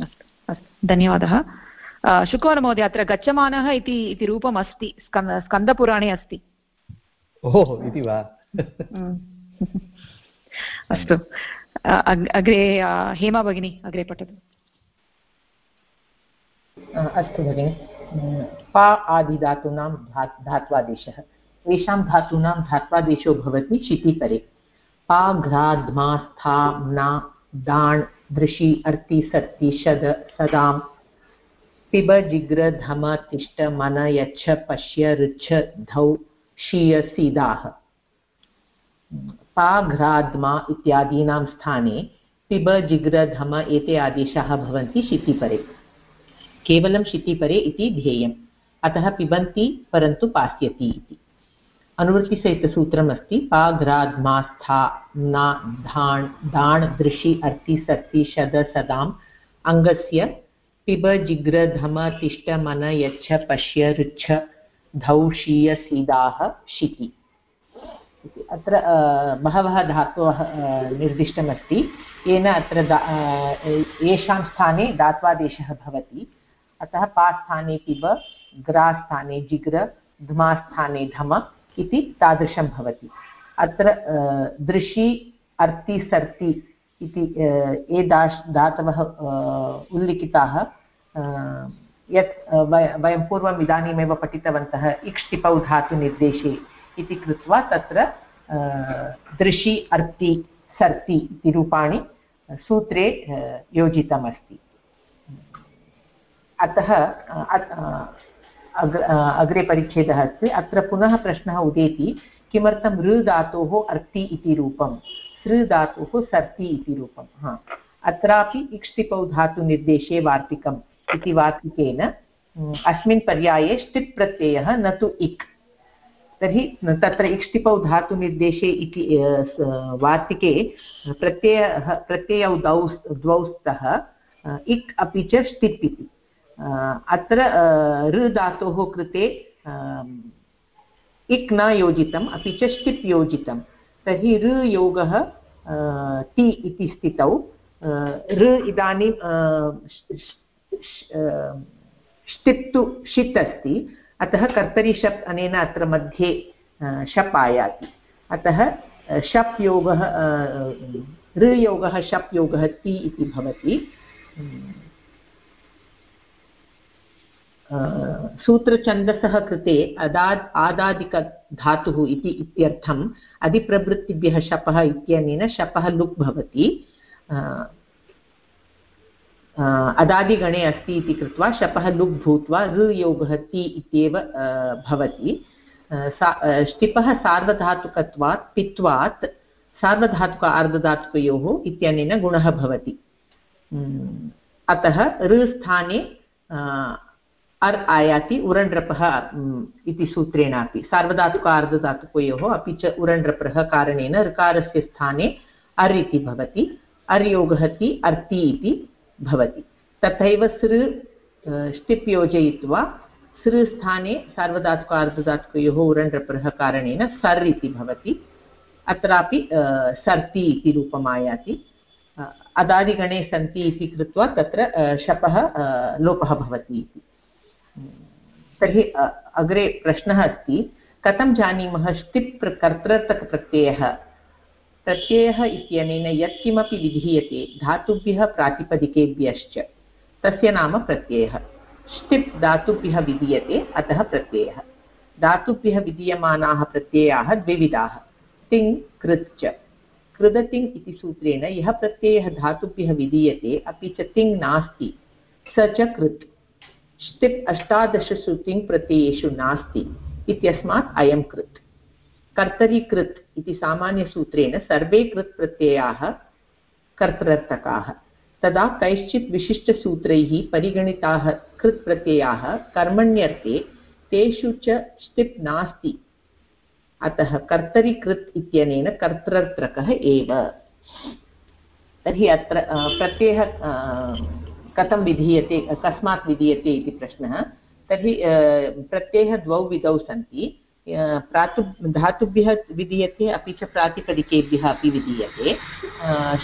अस्तु अस्तु। धन्यवादः। शुकवनमहोदय अत्र गच्छमानः इति इति रूपम् अस्ति स्कन्द स्कन्दपुराणे अस्ति। ओहो इति वा? अस्तु। अग्रे हेमा भगिनी अग्रे पठतु। अस्तु भगिनि। पा आदिधातूनां धा धात्वादेशः। येषां धातूनां धात्वादेशो भवति क्षितिपरे पा घ्राध्मा स्था म्ना दाण् दृशि अर्ति सत्ति शद सदां पिब जिग्र धम तिष्ठ मन यच्छ पश्य ऋच्छ धौ शीय सीदाः पाघ्राद्मा इत्यादीनां स्थाने पिब जिग्रधम एते आदेशाः भवन्ति शितिपरे केवलं शितिपरे इति ध्येयम्। अतः पिबन्ति, परन्तु पास्यति इति। अनुवृत्तिसहितसूत्रम् अस्ति पाघ्राद्मास्था, ना, धाण्, दाण् दृशि अर्ति, सत्ति, शद, सदाम्, अङ्गस्य पिब जिग्रधम तिष्ठ मन यच्छ पश्य ऋच्छ धौषीय सीदाः शिति अत्र बहवः धातवः निर्दिष्टमस्ति। येन अत्र येषां स्थाने धात्वादेशः भवति। अतः पा स्थाने पिब, ग्रा स्थाने जिग्र, धुमा स्थाने धम इति तादृशं भवति। अत्र दृशि अर्ति, सर्ति इति ये दाश् धातवः उल्लिखिताः यत् वयं पूर्वम् इदानीमेव पठितवन्तः इक्ष्टिपौ धातुनिर्देशे इति कृत्वा तत्र दृशि, अर्ति, सर्ति इति रूपाणि सूत्रे योजितमस्ति। अतः अग्रे परिच्छेदः अस्ति। अत्र पुनः प्रश्नः उदेति, किमर्थं ऋ धातोः अर्ति इति रूपं सृ धातुः सर्ति इति रूपं, हा। अत्रापि इक्ष्टिपौ धातुनिर्देशे वार्तिकम् इति वार्तिकेन अस्मिन् पर्याये प्रत्ययः न तु इक्। तर्हि तत्र इक्ष्टिपौ धातुनिर्देशे इति वार्तिके प्रत्ययः, प्रत्ययौ द्वौ द्वौ स्तः इक् अपि च ष्टिप् इति। अत्र ऋ धातोः कृते इक् न योजितम्, अपि च ष्टिप् योजितं तर्हि ऋ योगः टि इति स्थितौ। ऋ इदानीं ष्टिप् तु षित् अस्ति। अतः कर्तरि शप् अनेन अत्र मध्ये शप् आयाति। अतः शप् योगः ऋयोगः शप् योगः ति इति भवति। सूत्रछन्दसः कृते अदाद् आदादिकधातुः इति इत्यर्थम् अधिप्रवृत्तिभ्यः शपः इत्यनेन शपः लुक् भवति। अदादिगणे अस्ति इति कृत्वा शपः लुक् भूत्वा ऋयोगः ति इत्येव भवति। सा ष्टिपः सार्वधातुकत्वात्, पित्वात्, सार्वधातुक आर्धधातुकयोः इत्यनेन गुणः भवति। अतः ऋस्थाने अर् आयाति उरण्ड्रपः इति सूत्रेणापि। सार्वधातुक आर्धधातुकयोः अपि च उरण्ड्रपः कारणेन ऋकारस्य स्थाने अर् इति भवति, अर् योगः ति अर्ति इति भवति। तथैव सृ स्टिप् योजयित्वा सृ स्थाने सार्वधातुक अर्धधातुकयोः उरण्ड्रप्रः कारणेन सर् इति भवति। अत्रापि सर्ति इति रूपम् आयाति। अदादिगणे सन्ति इति कृत्वा तत्र शपः लोपः भवति इति। तर्हि अग्रे प्रश्नः अस्ति। कथं जानीमः ष्टिप् कर्तृर्थकप्रत्ययः प्रत्ययः इत्यनेन यत्किमपि विधीयते, धातुभ्यः प्रातिपदिकेभ्यश्च। तस्य नाम प्रत्ययः। ष्टिप् धातुभ्यः विधीयते, अतः प्रत्ययः। धातुभ्यः विधीयमानाः प्रत्ययाः द्विविधाः। तिङ्, कृत् च। कृदतिङ् इति सूत्रेण, यः प्रत्ययः धातुभ्यः विधीयते, अपि च तिङ् नास्ति। स च कृत्। ष्टिप् अष्टादशसु तिङ् प्रत्ययेषु नास्ति इत्यस्मात् अयं कृत्। कर्तरि कृत् इति सामान्यसूत्रेण सर्वे कृत् प्रत्ययाः कर्तृर्थकाः तदा कैश्चित् विशिष्टसूत्रैः परिगणिताः कृत् प्रत्ययाः कर्मण्यर्थे तेषु च ष्टिप् नास्ति। अतः कर्तरि कृत् इत्यनेन कर्तृर्त्रकः एव। तर्हि अत्र प्रत्ययः कथं विधीयते, कस्मात् विधीयते इति प्रश्नः। तर्हि प्रत्ययः द्वौ विधौ सन्ति। प्रातु, धातुभ्यः विधीयते, अपि च प्रातिपदिकेभ्यः अपि विधीयते।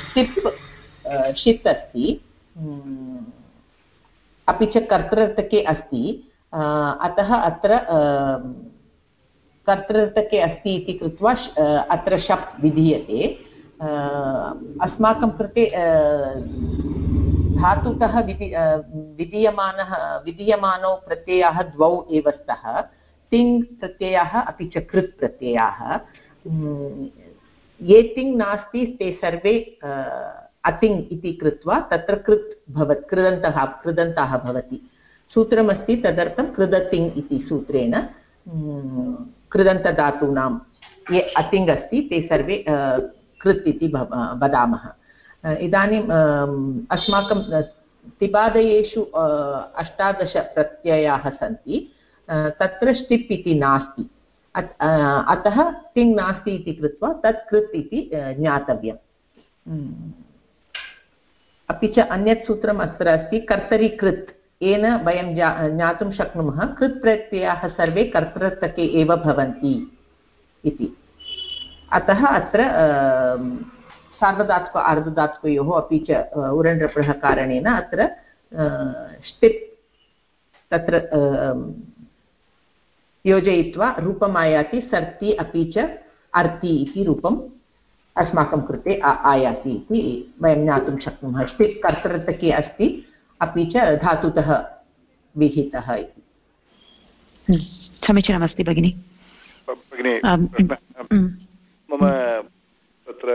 षिप् षित् अस्ति। अपि च कर्तृर्थके अस्ति। अतः अत्र कर्तृर्थके अस्ति इति कृत्वा अत्र शप् विधीयते। अस्माकं कृते धातुतः विधि विधीयमानः, विधीयमानौ प्रत्ययाः द्वौ एव स्तः तिङ् प्रत्ययाः, अपि च कृत् प्रत्ययाः। ये तिङ् नास्ति, ते सर्वे अतिङ् इति कृत्वा तत्र कृत् भवत्, कृदन्तः, कृदन्ताः भवति। सूत्रमस्ति, तदर्थं कृदतिङ् इति सूत्रेण। कृदन्तधातूनां ये अतिङ् अस्ति, ते सर्वे कृत् इति वदामः। इदानीम् अस्माकं तिबादयेषु अष्टादशप्रत्ययाः सन्ति तत्र स्टिप् इति नास्ति। अतः तिङ् नास्ति इति कृत्वा तत् कृत् इति ज्ञातव्यम्। अपि च अन्यत् सूत्रम् अत्र अस्ति, कर्तरि कृत्। येन वयं ज्ञातुं शक्नुमः, कृत् प्रत्ययाः सर्वे कर्तृर्थके एव भवन्ति इति। अतः अत्र सार्वधातुक अर्धधातुकयोः अपि च उरण्ड्रप्रः कारणेन अत्र स्टिप् तत्र योजयित्वा रूपम् आयाति सर्ति अपि च अर्ति इति रूपम् अस्माकं कृते आयाति इति वयं ज्ञातुं शक्नुमः। स्टिप् कर्तृर्थके अस्ति अपि च धातुतः विहितः इति। समीचीनमस्ति भगिनि। मम तत्र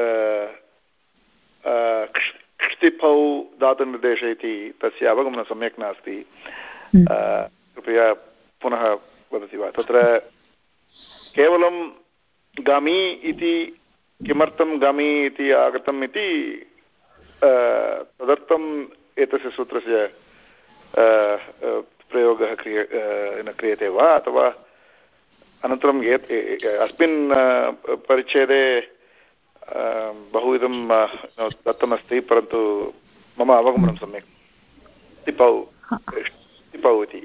क्षितिपौ धातुनिर्देश इति तस्य अवगमनं सम्यक् नास्ति। हम्म। कृपया पुनः वदति वा। तत्र केवलं गमि इति किमर्थं गमि इति आगतम् इति तदर्थम् एतस्य सूत्रस्य प्रयोगः क्रिय न क्रियते वा? अथवा अनन्तरम् अस्मिन् परिच्छेदे बहुविधं दत्तमस्ति परन्तु मम अवगमनं सम्यक् टिपौ टिपौ इति।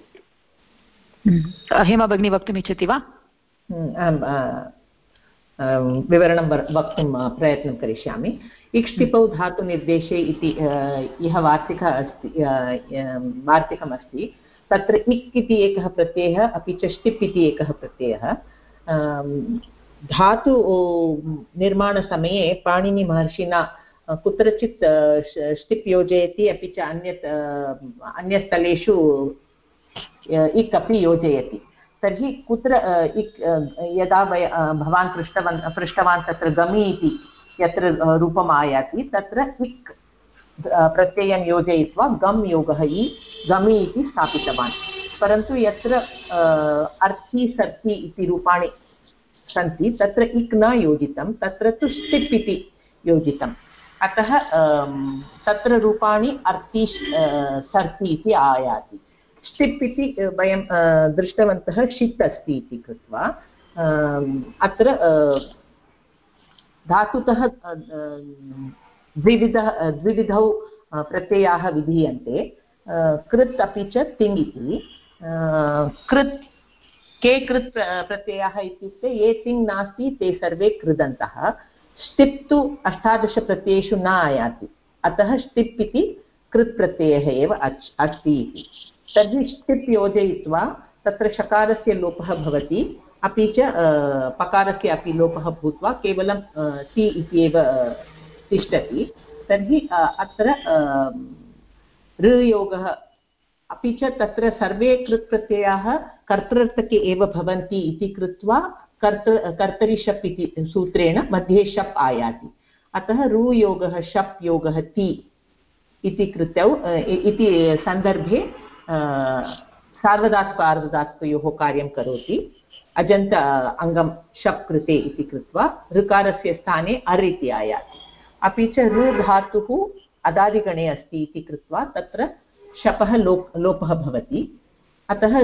हेमा भगिनी वक्तुमिच्छति वा? विवरणं वक्तुं प्रयत्नं करिष्यामि। इक्ष्टिपौ धातुनिर्देशे इति यः वार्तिकः अस्ति वार्तिकमस्ति तत्र इक् इति एकः प्रत्ययः अपि च ष्टिप् इति एकः प्रत्ययः। धातु निर्माणसमये पाणिनिमहर्षिणा कुत्रचित् ष्टिप् योजयति, अपि च अन्यत् अन्यस्थलेषु इक् अपि योजयति। तर्हि कुत्र इक् यदा वय भवान् पृष्टवान् पृष्टवान् तत्र गमि इति यत्र रूपम् आयाति, तत्र इक् प्रत्ययं योजयित्वा गम् योगः इ, गमि इति स्थापितवान्। परन्तु यत्र अर्थि सर्ति इति रूपाणि सन्ति तत्र इक् न योजितं, तत्र तु स्टिप् इति योजितम्। अतः तत्र रूपाणि अर्थि सर्ति इति आयाति। स्टिप् इति वयं दृष्टवन्तः षित् अस्ति इति कृत्वा अत्र धातुतः द्विविधः द्विविधौ प्रत्ययाः विधीयन्ते। कृत् अपि च तिङ् इति। कृत् के कृत् प्रत्ययाः इत्युक्ते ये तिङ् नास्ति ते सर्वे कृदन्तः ष्टिप् तु अष्टादशप्रत्ययेषु न आयाति। अतः ष्टिप् इति कृत् प्रत्ययः एव अच्, अस्ति इति। तर्हि ष्टिप् योजयित्वा तत्र शकारस्य लोपः भवति। अपि च पकारस्य अपि लोपः भूत्वा केवलं टि इत्येव तिष्ठति। तर्हि अत्र ऋयोगः अपि च तत्र सर्वे कृत्प्रत्ययाः कर्तृर्थके एव भवन्ति इति कृत्वा कर्तृ, कर्तरि शप् इति सूत्रेण मध्ये शप् आयाति। अतः रुयोगः शप् योगः ति इति कृतौ इति सन्दर्भे सार्वधात्क आर्धधात्कयोः कार्यं करोति। अजन्त अङ्गं शप् कृते इति कृत्वा ऋकारस्य स्थाने अर् इति आयाति। अपि च ऋ धातुः अदादिगणे अस्ति इति कृत्वा तत्र शपः लोप्, लोपः भवति। अतः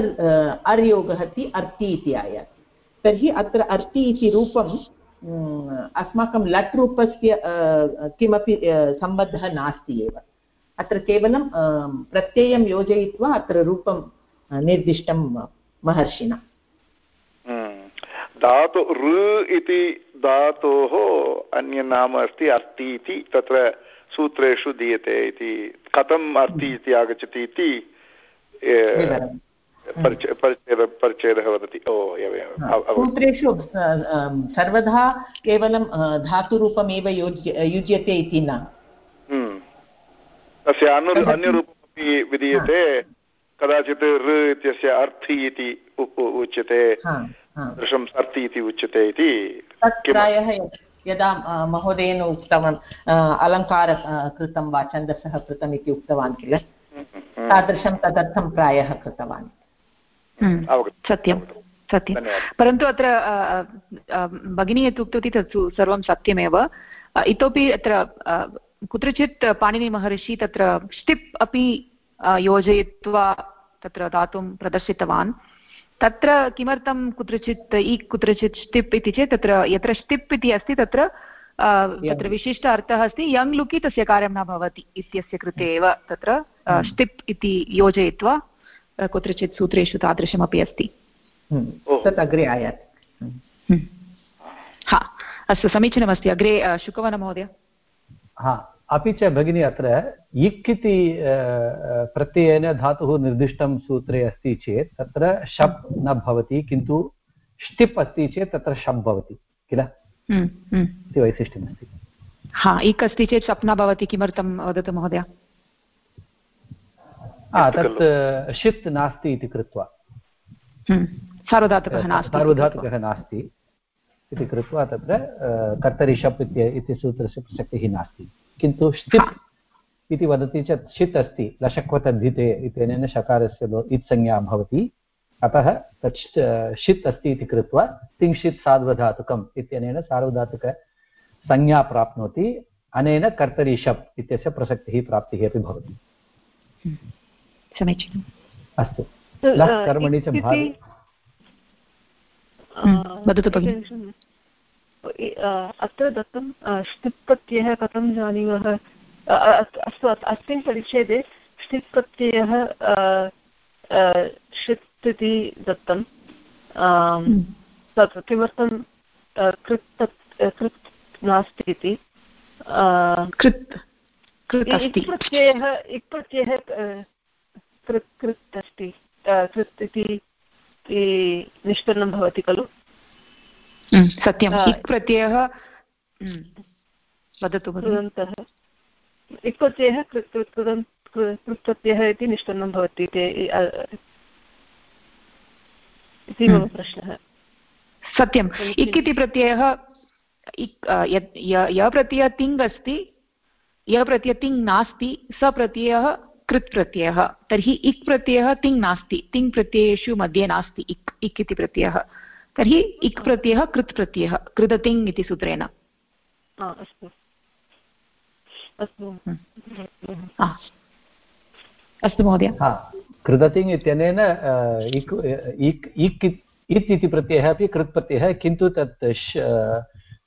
अर् योगः ति अर्ति इति आयाति। तर्हि अत्र अर्ति इति रूपं अस्माकं लट् रूपस्य किमपि सम्बद्धः नास्ति एव। अत्र केवलं प्रत्ययं योजयित्वा अत्र रूपं निर्दिष्टं महर्षिणा। धातु ऋ इति धातोः अन्यनाम अस्ति, अर्ति इति, तत्र सूत्रेषु दीयते इति कथम् अर्ति इति आगच्छति इति परिचयः वदति। ओ सूत्रेषु सर्वदा केवलं धातुरूपमेव योज्य युज्यते इति न। तस्य अनु अन्यरूपमपि विधीयते। कदाचित् ऋ इत्यस्य अर्थि इति उच्यते। दृशं सर्ति इति उच्यते इति। प्रायः यदा महोदयेन उक्तवान् अलङ्कार कृतं वा छन्दसः कृतम् इति उक्तवान् किल? तादृशं तदर्थं प्रायः कृतवान्। सत्यं सत्यं। परन्तु अत्र भगिनी यत् उक्तवती तत् सर्वं सत्यमेव। इतोपि अत्र कुत्रचित् पाणिनिमहर्षि तत्र स्टिप् अपि योजयित्वा तत्र दातुं प्रदर्शितवान्। तत्र किमर्थं कुत्रचित् इ कुत्रचित् स्टिप् इति चेत् तत्र यत्र स्टिप् इति अस्ति तत्र तत्र विशिष्ट अर्थः अस्ति। यङ् लुकि तस्य कार्यं न भवति इत्यस्य कृते एव तत्र स्टिप् इति योजयित्वा कुत्रचित् सूत्रेषु तादृशमपि अस्ति। तत् अग्रे आयाति। हा अस्तु समीचीनमस्ति। अग्रे शुकवनमहोदय हा। अपि च भगिनी अत्र इक् इति प्रत्ययेन धातुः निर्दिष्टं सूत्रे अस्ति चेत् तत्र शप् न भवति किन्तु ष्टिप् अस्ति चेत् तत्र शप् भवति किल? इति वैशिष्ट्यमस्ति। हा इक् अस्ति चेत् शप् न भवति किमर्थं वदतु महोदय? तत् षित् नास्ति इति कृत्वा। सार्वधातुकः नास्ति सार्वधातुकः नास्ति इति कृत्वा तत्र कर्तरि शप् इति सूत्रस्य प्रसक्तिः नास्ति। किन्तु ष्टिप् इति वदति चेत् षित् अस्ति लशक्वतद्धिते इत्यनेन शकारस्य इत्संज्ञा भवति। अतः तत् षित् अस्ति इति कृत्वा तिङ्षित् सार्वधातुकम् इत्यनेन सार्वधातुकसंज्ञा प्राप्नोति। अनेन कर्तरि शप् इत्यस्य प्रसक्तिः प्राप्तिः अपि भवति। समीचीनम्। अस्तु। कर्मणि च भागे वदतु भगिनि। अत्र दत्तं ष्टिप् प्रत्ययः कथं जानीमः? अस्तु अस्मिन् परिच्छेदे ष्टिप् प्रत्ययः षित् इति दत्तं तत् किमर्थं कृत् कृत् नास्ति इति? कृत् इक् प्रत्ययः इक् प्रत्ययः कृत् कृत् अस्ति। कृत् इति निष्पन्नं भवति खलु? सत्यम्। इक् प्रत्ययः वदतु कृदन्तः। इक् प्रत्ययः कृत् प्रत्ययः इति निष्पन्नं भवति इति मम प्रश्नः। सत्यम्। इक् इति प्रत्ययः इक् य प्रत्ययः तिङ् अस्ति य प्रत्ययः तिङ् नास्ति स प्रत्ययः कृत् प्रत्ययः। तर्हि इक् प्रत्ययः तिङ् नास्ति तिङ् प्रत्ययेषु मध्ये नास्ति इक् इक् इति प्रत्ययः। तर्हि इक् प्रत्ययः कृत् प्रत्ययः कृदतिङ् इति सूत्रेण। अस्तु। अस्तु। महोदय। कृदतिङ् इत्यनेन इक् इक् इक् इत् इति प्रत्ययः अपि कृत् प्रत्ययः किन्तु तत्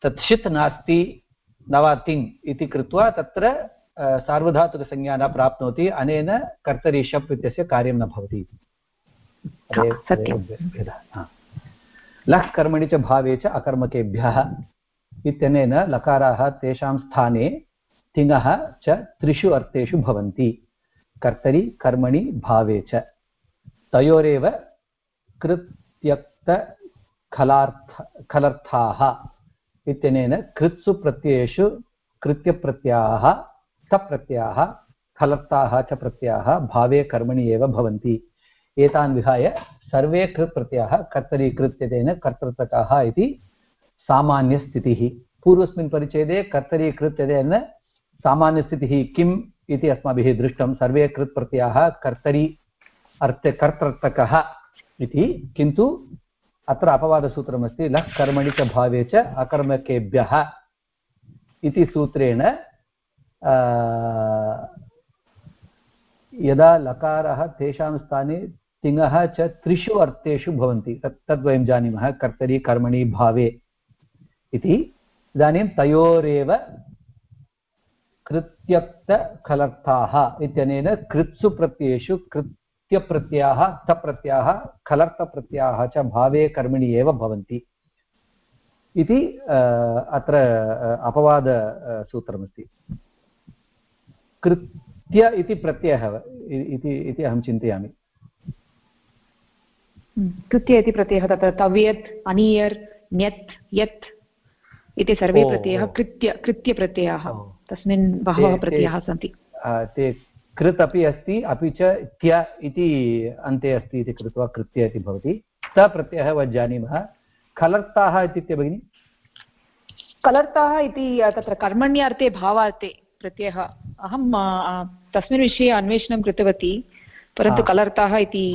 तत् षित् नास्ति न वा तिङ् इति कृत्वा तत्र सार्वधातुकसंज्ञा न प्राप्नोति अनेन कर्तरि शप् इत्यस्य कार्यं न भवति भेदः। लह् कर्मणि च भावे च अकर्मकेभ्यः इत्यनेन लकाराः तेषां स्थाने तिङः च त्रिषु अर्थेषु भवन्ति। कर्तरि, कर्मणि, भावे च। तयोरेव कृत्यक्तखलार्थ, खलर्थाः इत्यनेन कृत्सु प्रत्ययेषु कृत्यप्रत्ययाः, तप्रत्ययाः खलर्ताः च प्रत्ययाः, भावे कर्मणि एव भवन्ति। एतान् विहाय सर्वे कृत् प्रत्ययाः कर्तरी कृत्यतेन कर्तृतकाः इति सामान्यस्थितिः। पूर्वस्मिन् परिच्छेदे कर्तरी कृत्यतेन सामान्यस्थितिः किम् इति अस्माभिः दृष्टं सर्वे कृत् प्रत्ययाः कर्तरी अर्थ कर्तृतकः इति। किन्तु अत्र अपवादसूत्रमस्ति, लः कर्मणि च भावे च अकर्मकेभ्यः इति सूत्रेण यदा लकारः तेषां स्थाने तिङः च त्रिषु अर्थेषु भवन्ति। तत् तद्वयं जानीमः, कर्तरि, कर्मणि, भावे इति। इदानीं तयोरेव कृत्यक्तखलर्थाः इत्यनेन कृत्सु प्रत्ययेषु कृत्यप्रत्ययाः, तप्रत्ययाः खलर्थप्रत्ययाः च भावे, कर्मणि एव भवन्ति। इति अत्र अपवादसूत्रमस्ति कृत्य इति प्रत्ययः इति अहं चिन्तयामि। कृत्य इति प्रत्ययः तत्र तव्यत् अनियर् ण्यत् यत् इति सर्वे प्रत्ययः कृत्य कृत्यप्रत्ययाः तस्मिन् बहवः प्रत्ययाः सन्ति। ते कृत् अपि अस्ति अपि च त्य इति अन्ते अस्ति इति कृत्वा कृत्य इति भवति। त प्रत्ययः वयं जानीमः। खलर्ताः इत्युक्ते भगिनि? कलर्ताः इति तत्र कर्मण्यार्थे भावार्थे प्रत्ययः। अहं तस्मिन् विषये अन्वेषणं कृतवती परन्तु कलर्ताः इति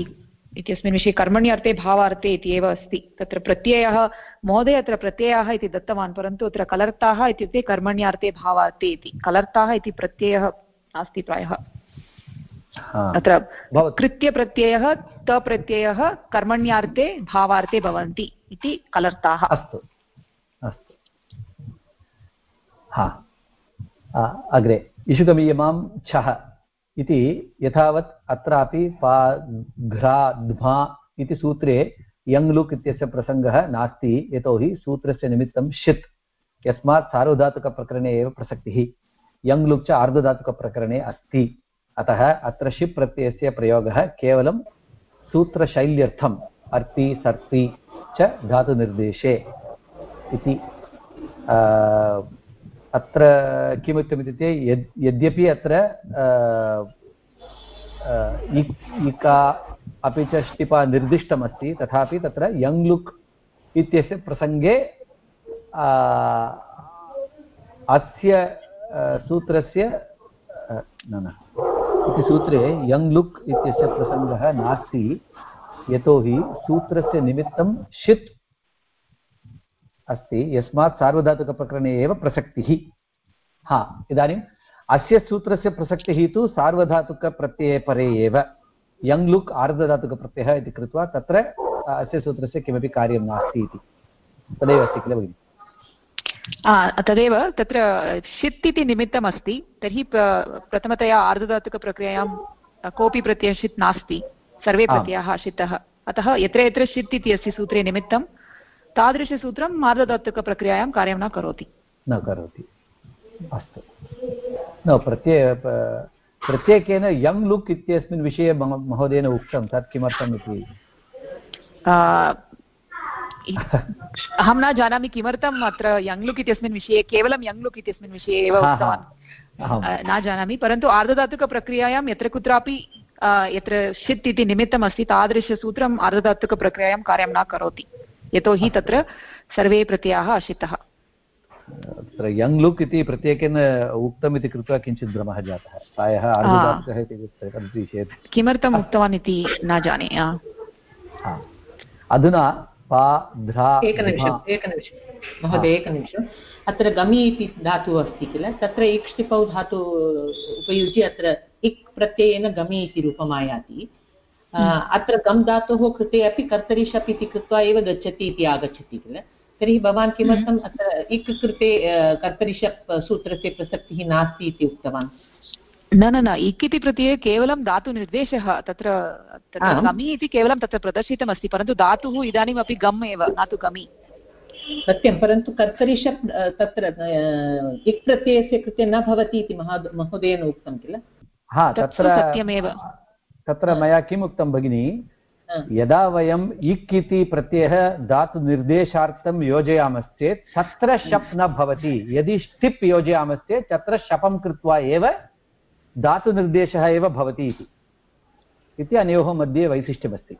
इत्यस्मिन् विषये कर्मण्यर्थे भावार्थे इति एव अस्ति। तत्र प्रत्ययः महोदय अत्र प्रत्ययः इति दत्तवान् परन्तु अत्र कलर्ताः इत्युक्ते कर्मण्यार्थे भावार्थे इति। कलर्ताः इति प्रत्ययः नास्ति प्रायः। अत्र कृत्यप्रत्ययः तप्रत्ययः कर्मण्यार्थे भावार्थे भवन्ति इति कलर्ताः। अस्तु। अस्तु। हा। अग्रे। इषुगमीयमां छः। इति यथावत् अत्रापि पा घ्रा ध्मा इति सूत्रे यङ् लुक् इत्यस्य प्रसङ्गः नास्ति, यतोहि सूत्रस्य निमित्तं षित्, यस्मात् सार्वधातुकप्रकरणे एव प्रसक्तिः। यङ् लुक् च आर्धधातुकप्रकरणे अस्ति। अतः अत्र शिप् प्रत्ययस्य प्रयोगः केवलं सूत्रशैल्यर्थम्, अर्ति, सर्ति च धातुनिर्देशे इति अत्र किमुक्तमित्युक्ते यद्, यद्यपि अत्र इका अपि च ष्टिपा निर्दिष्टमस्ति, तथापि तत्र यङ् लुक् इत्यस्य प्रसङ्गे अस्य सूत्रस्य न न, इति सूत्रे यङ् लुक् इत्यस्य प्रसङ्गः नास्ति, यतोहि सूत्रस्य निमित्तं षित् अस्ति यस्मात् सार्वधातुकप्रकरणे एव प्रसक्तिः। हा इदानीम् अस्य सूत्रस्य प्रसक्तिः तु सार्वधातुकप्रत्यये परे एव। यङ् लुक् आर्धधातुकप्रत्ययः इति कृत्वा तत्र अस्य सूत्रस्य किमपि कार्यं नास्ति इति। तदेव अस्ति किल भगिनि? तदेव तत्र षित् इति निमित्तम् अस्ति तर्हि प्रथमतया आर्धधातुकप्रक्रियायां कोऽपि प्रत्ययः षित् नास्ति। सर्वे प्रत्ययाः षितः। अतः यत्र यत्र षित् इति अस्ति सूत्रे निमित्तं तादृशसूत्रं मार्गदत्तकप्रक्रियायां कार्यं न करोति। न करोति। अस्तु। न प्रत्यय प्रत्येकेन यङ् लुक् इत्यस्मिन् विषये महोदयेन उक्तं तत् किमर्थम् इति? अहं न जानामि किमर्थम् अत्र यङ् लुक् इत्यस्मिन् विषये केवलं यङ् लुक् इत्यस्मिन् विषये एव उक्तवान्। न जानामि परन्तु आर्धधातुकप्रक्रियायां यत्र कुत्रापि यत्र षित् इति निमित्तम् अस्ति तादृशसूत्रम् आर्धधातुकप्रक्रियायां कार्यं न करोति। यतोहि तत्र सर्वे प्रत्ययाः अशितः तत्र यङ् लुक् इति प्रत्येकेन उक्तम् इति कृत्वा किञ्चित् भ्रमः जातः। प्रायः किमर्थम् उक्तवान् इति न जाने अधुना पा ध्रा एकनिमिषम् एकनिमिषं। महोदय एकनिमिषम् अत्र गमि इति धातुः अस्ति किल? तत्र इक्ष्टिपौ धातु उपयुज्य अत्र इक् प्रत्ययेन गमि इति रूपम् आयाति अत्र गम् धातोः कृते अपि कर्तरि शप् इति कृत्वा एव गच्छति इति आगच्छति किल? तर्हि भवान् किमर्थम् अत्र इक् कृते कर्तरिषप् सूत्रस्य प्रसक्तिः नास्ति इति उक्तवान्? न न न इक् इति प्रत्यये केवलं धातुनिर्देशः तत्र तत्र गमि इति केवलं तत्र प्रदर्शितमस्ति परन्तु धातुः इदानीमपि गम् एव न तु गमि। सत्यं परन्तु कर्तरिषप् तत्र इक् प्रत्ययस्य कृते न भवति इति महोदयेन उक्तं किल? हा तत्र सत्यमेव। तत्र मया किम् उक्तं भगिनि? यदा वयम् इक् इति प्रत्ययः धातुनिर्देशार्थं योजयामश्चेत् तत्र शप् न भवति। यदि ष्टिप् योजयामश्चेत् तत्र शपं कृत्वा एव धातुनिर्देशः एव भवति इति। इति अनयोः मध्ये वैशिष्ट्यमस्ति।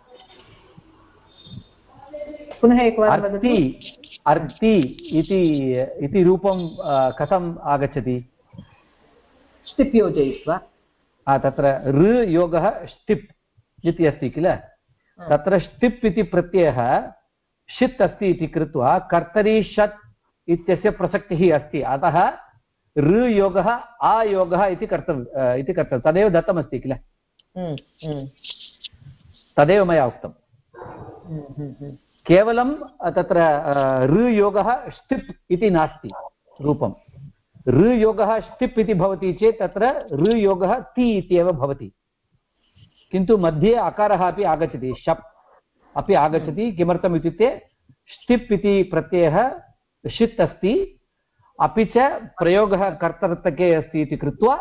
पुनः एकवारं अर्ति अर्ति इति इति रूपं कथम् आगच्छति? ष्टिप् योजयित्वा। तत्र ऋ योगः ष्टिप् इति अस्ति किल? तत्र ष्टिप् इति प्रत्ययः षित् अस्ति इति कृत्वा कर्तरी षत् इत्यस्य प्रसक्तिः अस्ति। अतः ऋ योगः आयोगः इति कर्तव्य इति कर्तव्यं। तदेव दत्तमस्ति किल? हम्म, हम्म। तदेव मया उक्तं। हम्म, केवलं तत्र ऋयोगः ष्टिप् इति नास्ति रूपं ऋयोगः ष्टिप् इति भवति चेत् तत्र ऋयोगः ति इत्येव भवति। किन्तु मध्ये अकारः अपि आगच्छति, शप् अपि आगच्छति, किमर्थम् इत्युक्ते ष्टिप् इति प्रत्ययः षित् अस्ति, अपि च प्रयोगः कर्तर्थके अस्ति इति कृत्वा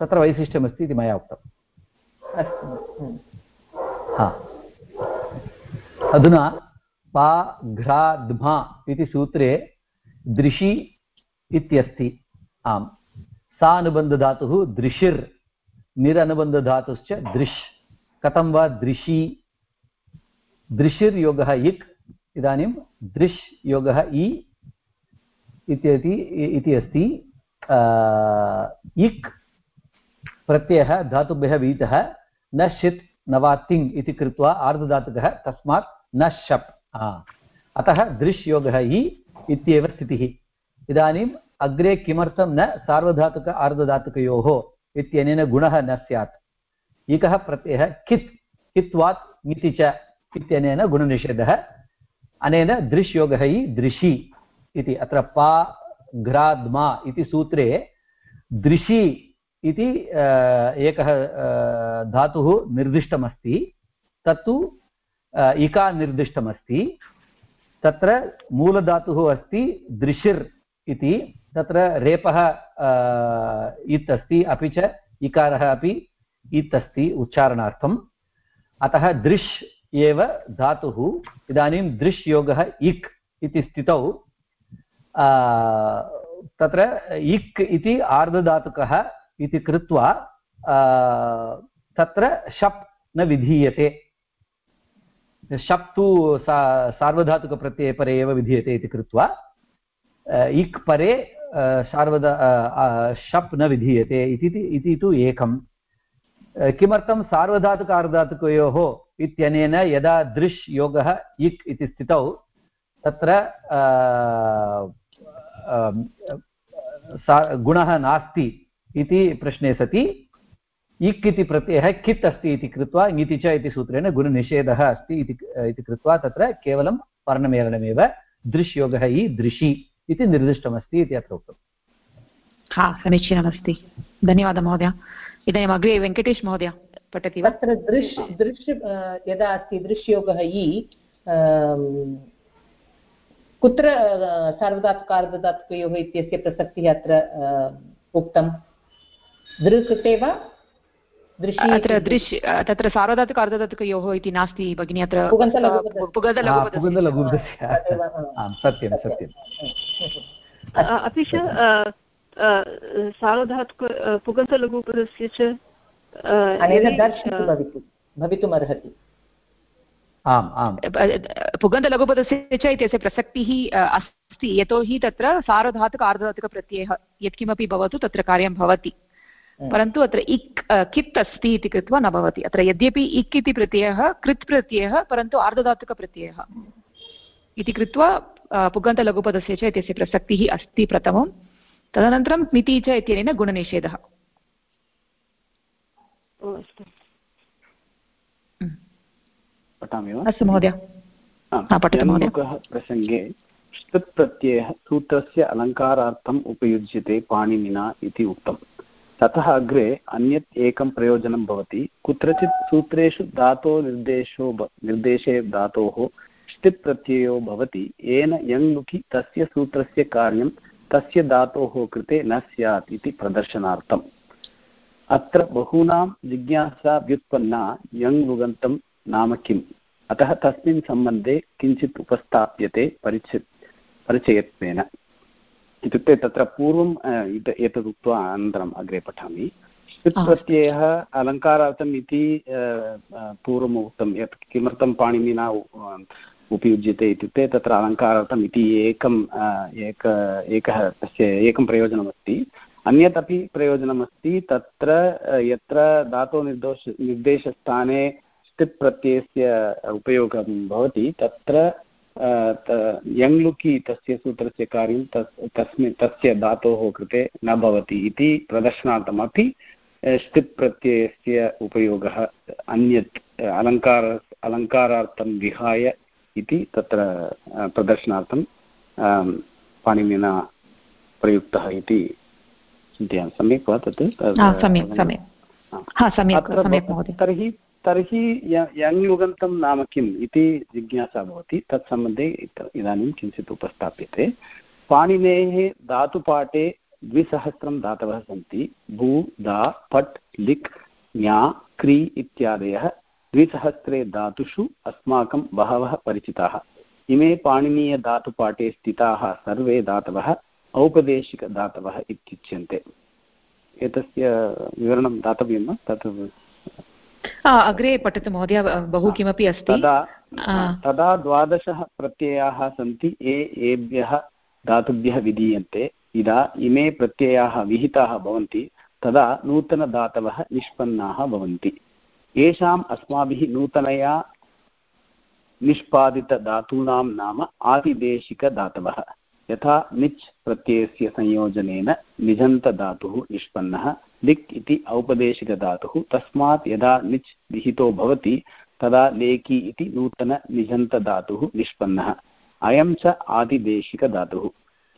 तत्र वैशिष्ट्यमस्ति इति मया उक्तम् अस्तु हा। अधुना पा, घ्रा ध्मा इति सूत्रे दृशि इत्यस्ति। आम्। सा अनुबन्धधातुः दृशिर्, निरनुबन्धधातुश्च दृश्। कथं वा दृशि? दृशिर्योगः इक्, इदानीं दृश् योगः इ इत्यति इति अस्ति। इक् प्रत्ययः धातुभ्यः वीतः, न षित्, न वा तिङ् इति कृत्वा आर्धधातुकः तस्मात् न शप्। अतः दृश् योगः इ इत्येव स्थितिः। इदानीम् अग्रे किमर्थं न सार्वधातुक आर्धधातुकयोः इत्यनेन गुणः न स्यात्। एकः प्रत्ययः कित्, कित्वात् इति च इत्यनेन गुणनिषेधः। अनेन दृश्योगः हि दृशि इति, अत्र पा, घ्राद्मा इति सूत्रे दृशि इति एकः धातुः निर्दिष्टमस्ति। तत्तु इका निर्दिष्टमस्ति। तत्र मूलधातुः अस्ति दृशिर्। इति तत्र रेपः इत् अस्ति अपि च, इकारः अपि इत् अस्ति उच्चारणार्थम्। अतः दृश् एव धातुः, इदानीं दृश् योगः इक् इति स्थितौ। तत्र इक् इति आर्धधातुकः इति कृत्वा तत्र शप् न विधीयते। शप् तु सा सार्वधातुकप्रत्यये परे एव विधीयते इति कृत्वा। इक् परे सार्वधा शप् न विधीयते इति तु एकं किमर्थं सार्वधातुकार्धातुकयोः इत्यनेन यदा दृश् योगः इक् इति स्थितौ, तत्र गुणः नास्ति इति प्रश्ने सति। इक् इति प्रत्ययः कित् अस्ति इति कृत्वा, ङिति च इति सूत्रेण गुणनिषेधः अस्ति इति कृत्वा तत्र केवलं वर्णमेलनमेव दृश्योगः इ दृशि। इति निर्दिष्टमस्ति इति अत्र उक्तम्। हा समीचीनमस्ति। धन्यवादः महोदय। इदानीम् अग्रे वेङ्कटेश महोदय पठति वा? तत्र दृश् दृश् यदा अस्ति दृश्योगः इ कुत्र सार्वधातुकार्धधातुकयोः इत्यस्य प्रसक्तिः अत्र उक्तं दृ कृते वा? अत्र दृश् तत्र सार्वधातुक अर्धधातुकयोः इति नास्ति भगिनी अत्र सत्यं सत्यम् अपि च सार्वधातुक पुगन्तलघुपदस्य च भवितुमर्हति। आम् आम्। पुगन्तलघुपदस्य च इत्यस्य प्रसक्तिः अस्ति। यतोहि तत्र सार्वधातुक आर्धधातुकप्रत्ययः यत्किमपि भवतु तत्र कार्यं भवति। परन्तु अत्र इक् कित् अस्ति इति कृत्वा न भवति। अत्र यद्यपि इक् इति प्रत्ययः कृत् प्रत्ययः परन्तु आर्धधातुकप्रत्ययः। इति कृत्वा पुगन्तलघुपदस्य च इत्यस्य प्रसक्तिः अस्ति प्रथमं। तदनन्तरं मिति च इत्यनेन गुणनिषेधः। पठामि वा? अस्तु महोदय। प्रसङ्गे ष्टत् प्रत्ययः सूत्रस्य अलङ्कारार्थम् उपयुज्यते पाणिनिना इति उक्तम्। ततः अग्रे अन्यत् एकं प्रयोजनं भवति। कुत्रचित् सूत्रेषु धातोनिर्देशो निर्देशे धातोः ष्टित् भवति। येन यङ् तस्य सूत्रस्य कार्यं तस्य धातोः कृते न स्यात् इति प्रदर्शनार्थम्। अत्र बहूनां जिज्ञासा व्युत्पन्ना यङ् नाम किम्? अतः तस्मिन् सम्बन्धे किञ्चित् उपस्थाप्यते परिच परिचयत्वेन। इत्युक्ते तत्र पूर्वम् एतद् उक्त्वा अनन्तरम् अग्रे पठामि। प्रत्ययः अलङ्कारार्थम् इति पूर्वम् उक्तं यत् किमर्थं पाणिनिना उपयुज्यते इत्युक्ते तत्र अलङ्कारार्थम् इति एकम् एक एकः तस्य एकं प्रयोजनमस्ति। अन्यत् अपि प्रयोजनमस्ति तत्र यत्र धातोनिर्दोष निर्देशस्थाने स्टिप् प्रत्ययस्य उपयोगं भवति तत्र यङ्लुकि तस्य सूत्रस्य कार्यं तस् तस्मिन् तस्य धातोः कृते न भवति इति प्रदर्शनार्थमपि स्टिप् प्रत्ययस्य उपयोगः अन्यत् अलङ्कार अलङ्कारार्थं विहाय इति तत्र प्रदर्शनार्थं पाणिनिना प्रयुक्तः इति चिन्तयामि. सम्यक् वा तत्? सम्यक् सम्यक्। तर्हि तर्हि यङ् युगन्तं नाम किम् इति जिज्ञासा भवति। तत्सम्बन्धे इदानीं किञ्चित् उपस्थाप्यते। पाणिनेः धातुपाठे द्विसहस्रं धातवः सन्ति। भू, दा, पट् लिक् ज्ञा क्री इत्यादयः द्विसहस्रे धातुषु अस्माकं बहवः परिचिताः। इमे पाणिनीयधातुपाठे स्थिताः सर्वे धातवः औपदेशिकधातवः इत्युच्यन्ते। एतस्य विवरणं दातव्यं वा? तत् अग्रे पठतु महोदय बहु किमपि अस्ति? तदा द्वादशः प्रत्ययाः सन्ति ये एभ्यः धातुभ्यः विधीयन्ते। यदा इमे प्रत्ययाः विहिताः भवन्ति तदा नूतनधातवः निष्पन्नाः भवन्ति। येषाम् अस्माभिः नूतनया निष्पादितधातूनां नाम आतिदेशिकधातवः यथा निच् प्रत्ययस्य संयोजनेन निजन्तधातुः निष्पन्नः, लिक् इति औपदेशिकधातुः, तस्मात् यदा निच् विहितो भवति, तदा लेखि इति नूतननिजन्तधातुः निष्पन्नः। अयं च आदिदेशिकधातुः।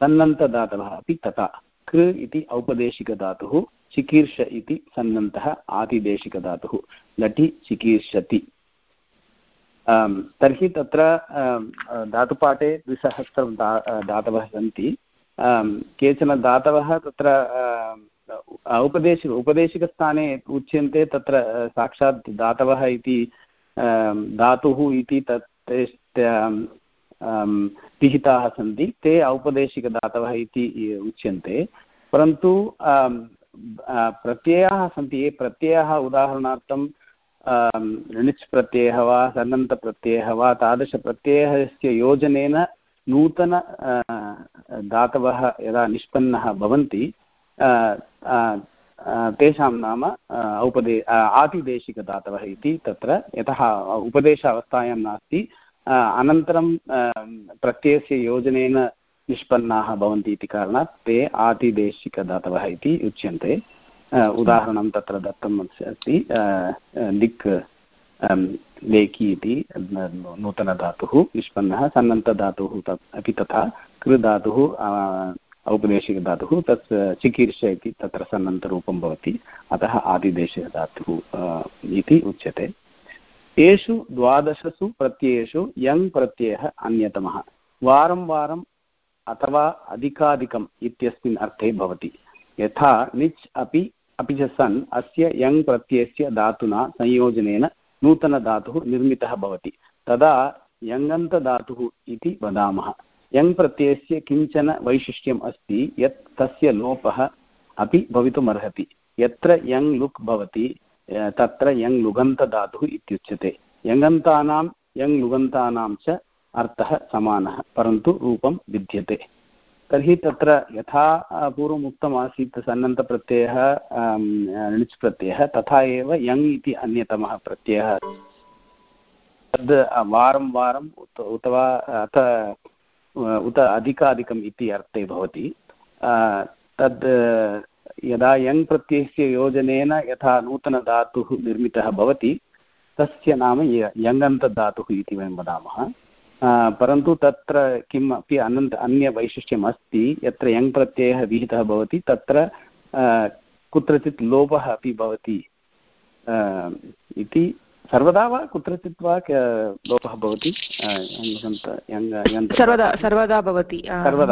सन्नन्तधातवः अपि तथा। कृ इति औपदेशिकधातुः, चिकीर्ष इति सन्नन्तः आदिदेशिकधातुः। लटि चिकीर्षति। तर्हि तत्र धातुपाठे द्विसहस्रं दा धातवः सन्ति। केचन धातवः तत्र उपदेश, उपदेशिकस्थाने उच्यन्ते, तत्र, साक्षात् धातवः इति धातुः इति तत् पिहिताः सन्ति। ते औपदेशिकधातवः इति उच्यन्ते। परन्तु प्रत्ययाः सन्ति। ये प्रत्ययाः उदाहरणार्थं णिच् प्रत्ययः वा, सन्नन्तप्रत्ययः वा, तादृशप्रत्ययस्य योजनेन नूतन धातवः यदा निष्पन्नः भवन्ति तेषां नाम औपदे आतिदेशिकधातवः इति तत्र यतः उपदेशावस्थायां नास्ति अनन्तरं प्रत्ययस्य योजनेन निष्पन्नाः भवन्ति इति कारणात् ते आतिदेशिकधातवः इति उच्यन्ते। उदाहरणं तत्र दत्तम् अस्ति लिक् लेखि इति नूतनधातुः, निष्पन्नः, सन्नन्तधातुः अपि तथा, कृधातुः औपदेशिकधातुः तत् चिकीर्ष इति तत्र सन्नन्तरूपं भवति, अतः आदिदेशधातुः इति उच्यते। एषु द्वादशसु प्रत्ययेषु यङ् प्रत्ययः अन्यतमः। वारं वारम् अथवा अधिकाधिकम् इत्यस्मिन् अर्थे भवति। यथा निच् अपि अपि च सन् अस्य यङ् प्रत्ययस्य धातुना संयोजनेन नूतनधातुः निर्मितः भवति। तदा यङन्तधातुः इति वदामः। यङ् प्रत्ययस्य किंचन वैशिष्ट्यम् अस्ति, यत् तस्य लोपः अपि भवितुमर्हति। यत्र यङ् लुक् भवति तत्र यङ् लुगन्तधातुः इत्युच्यते। यङन्तानां, यङ् लुगन्तानां च अर्थः समानः, परन्तु रूपं भिद्यते। तर्हि तत्र यथा पूर्वम् उक्तमासीत् सन्नन्तप्रत्ययः णिच् प्रत्ययः तथा एव यङ् इति अन्यतमः प्रत्ययः तद् वारं वारम् उत अथवा अथ उत अधिकाधिकम् इति अर्थे भवति। तद्, यदा यङ् प्रत्ययस्य योजनेन यथा नूतनधातुः निर्मितः भवति, तस्य नाम यङन्तधातुः इति वयं वदामः। परन्तु तत्र किम् अपि अनन्त अन्यवैशिष्ट्यम् अस्ति यत्र यङ् प्रत्ययः विहितः भवति तत्र कुत्रचित् लोपः अपि भवति इति सर्वदा वा कुत्रचित् वा लोपः भवति? सर्वदा सर्वदा भवति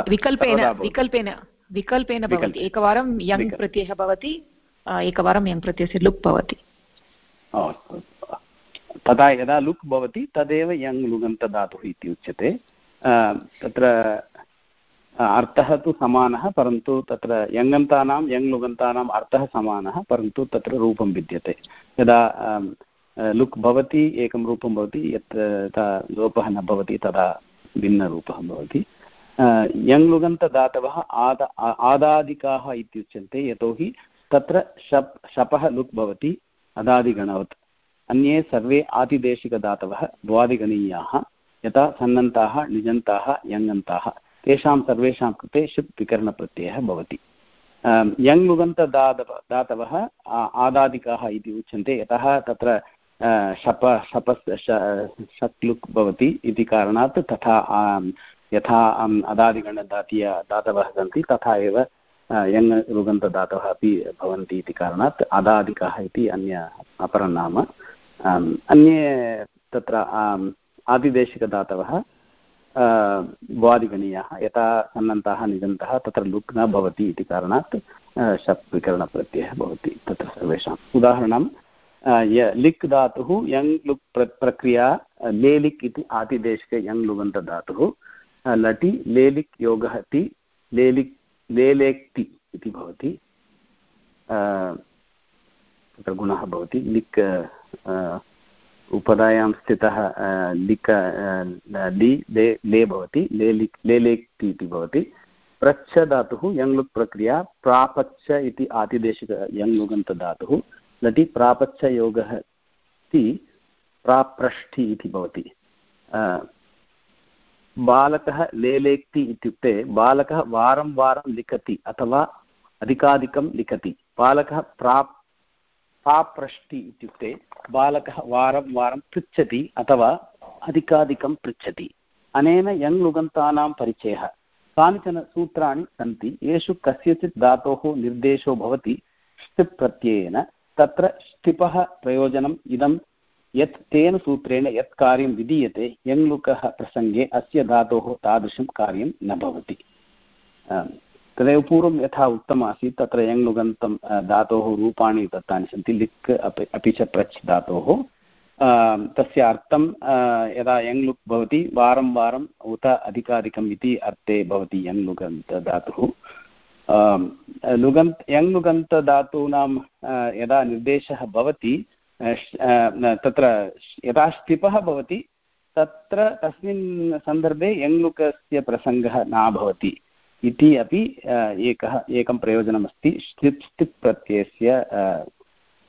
विकल्पेन विकल्पेन विकल्पेन भवति। एकवारं यङ् प्रत्ययः भवति एकवारं यङ् प्रत्ययस्य लुक् भवति। तदा यदा लुक् भवति, तदेव यङ् लुगन्तधातुः इति उच्यते। तत्र अर्थः तु समानः, परन्तु तत्र यङन्तानां यङ् लुगन्तानाम् अर्थः समानः, परन्तु तत्र रूपं विद्यते यदा लुक् भवति, एकं रूपं भवति, यत् लोपः न भवति, तदा भिन्नरूपः भवति। यङ् लुगन्तदातवः आद आदादिकाः इत्युच्यन्ते, यतोहि तत्र शप्, शपः लुक् भवति, अदादिगणवत्। अन्ये सर्वे आतिदेशिकदातवः, द्वादिगणीयाः, यथा सन्नन्ताः, निजन्ताः यङन्ताः तेषां सर्वेषां कृते शुप् विकरणप्रत्ययः भवति। यङ् लुगन्तदातव दातवः आदादिकाः इति उच्यन्ते, यतः तत्र शप शप शक् लुक् भवति इति कारणात् तथा यथा अदादिगणदातीय दातवः सन्ति, तथा एव यङ् रुगन्तदातवः अपि भवन्ति इति कारणात्, अदादिकः इति अन्य अपरं नाम। अन्ये तत्र आदिदेशिकधातवः भ्वादिगणीयाः यथा सन्नन्ताः, निजन्तः, तत्र लुक् न भवति इति कारणात् शप् विकरणप्रत्ययः भवति तत्र सर्वेषाम्। उदाहरणं लिक् धातुः, यङ् लुक् प्र, प्रक्रिया लेलिक् इति आतिदेशिक यङ् लुगन्तधातुः लटि लेलिक् योगः ति लेलिक् लेलेक्ति इति भवति। तत्र गुणः भवति। लिक् उपधायां स्थितः लिक लि, ले ले भवति। ले, लिक्, ले लेक्ति इति भवति। प्रच्छ धातुः यङ्लुक् प्रक्रिया प्रापच्छ इति आतिदेशिक यङ्लुगन्तधातुः लटि प्रापच्छयोगः इति प्राप्रष्ठि इति भवति। बालकः लेलेक्ति इत्युक्ते बालकः वारं वारं लिखति अथवा अधिकाधिकं लिखति। बालकः प्राप् पाप्रष्टि इत्युक्ते बालकः वारं वारं पृच्छति अथवा अधिकाधिकं पृच्छति। अनेन यङ् लुगन्तानां परिचयः। कानिचन सूत्राणि सन्ति, येषु कस्यचित् धातोः निर्देशो भवति ष्टिप् प्रत्ययेन। तत्र ष्टिपः प्रयोजनम् इदं यत् तेन सूत्रेण यत् कार्यं विधीयते यङ्लुकः प्रसङ्गे अस्य धातोः तादृशं कार्यं न भवति। तदेव पूर्वं यथा उक्तम् आसीत् तत्र यङ्लुगन्तं धातोः रूपाणि दत्तानि सन्ति, लिक् अपि अपि च प्रच् धातोः। तस्य अर्थं यदा यङ्लुक् भवति, वारं वारम् उत अधिकाधिकम् इति अर्थे भवति यङ्लुगन्तधातुः। लुगन्त्, यङ्लुगन्तधातूनां यदा निर्देशः भवति तत्र यदा स्थिपः भवति, तत्र तस्मिन् सन्दर्भे यङ्लुकस्य प्रसङ्गः न भवति। इति अपि एकः एकं प्रयोजनमस्ति। स्थित् स्थित् प्रत्ययस्य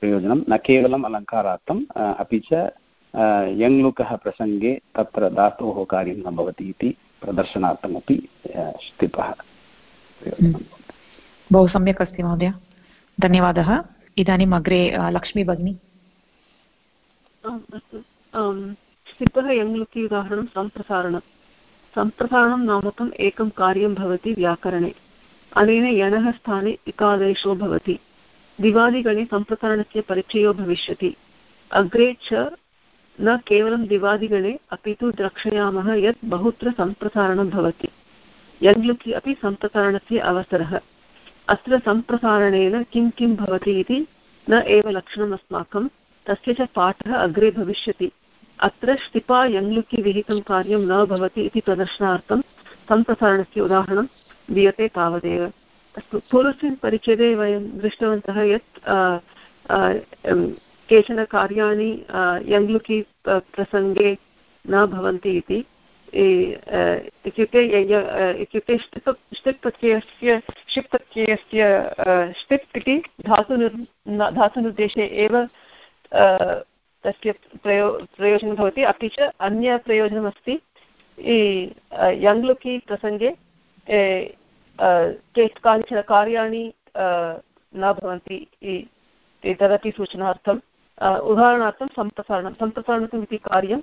प्रयोजनं न केवलम् अलङ्कारार्थम् अपि च यङ्लुकः प्रसङ्गे तत्र धातोः कार्यं न भवति इति प्रदर्शनार्थमपि स्थिपः बहु सम्यक् अस्ति महोदय। धन्यवादः। इदानीम् अग्रे लक्ष्मी भगिनी। स्थितः यङ्लुकि उदाहरणं सम्प्रसारणं सम्प्रसारणं नामकम् एकं कार्यं भवति व्याकरणे। अनेन यणः स्थाने इकादेशो भवति। दिवादिगणे सम्प्रसारणस्य परिचयो भविष्यति। अग्रे च न केवलं दिवादिगणे, अपि तु द्रक्ष्यामः यत् बहुत्र सम्प्रसारणं भवति। यङ्लुकि अपि सम्प्रसारणस्य अवसरः। अत्र सम्प्रसारणेन किं किं भवति इति न एव लक्षणम् अस्माकं तस्य च पाठः अग्रे भविष्यति। अत्र ष्टिपा यङ्लुकि विहितं कार्यं न भवति इति प्रदर्शनार्थं सम्प्रसारणस्य उदाहरणं दीयते तावदेव। अस्तु पूर्वस्मिन् परिच्छेदे वयं दृष्टवन्तः यत् केचन कार्याणि यङ्लुकि प्रसङ्गे न भवन्ति इति। इत्युक्ते इत्युक्ते ष्टिप् ष्टिप् प्रत्ययस्य षिप् प्रत्ययस्य ष्टिप् इति धातुनिर् धातुनिर्देशे एव तस्य प्रयो, प्रयोजनं भवति। अपि च अन्यप्रयोजनमस्ति यङ्लुकि प्रसङ्गे के कानिचन कार्याणि न भवन्ति। तदपि सूचनार्थम् उदाहरणार्थं सम्प्रसारणं। सम्प्रसारणम् इति कार्यं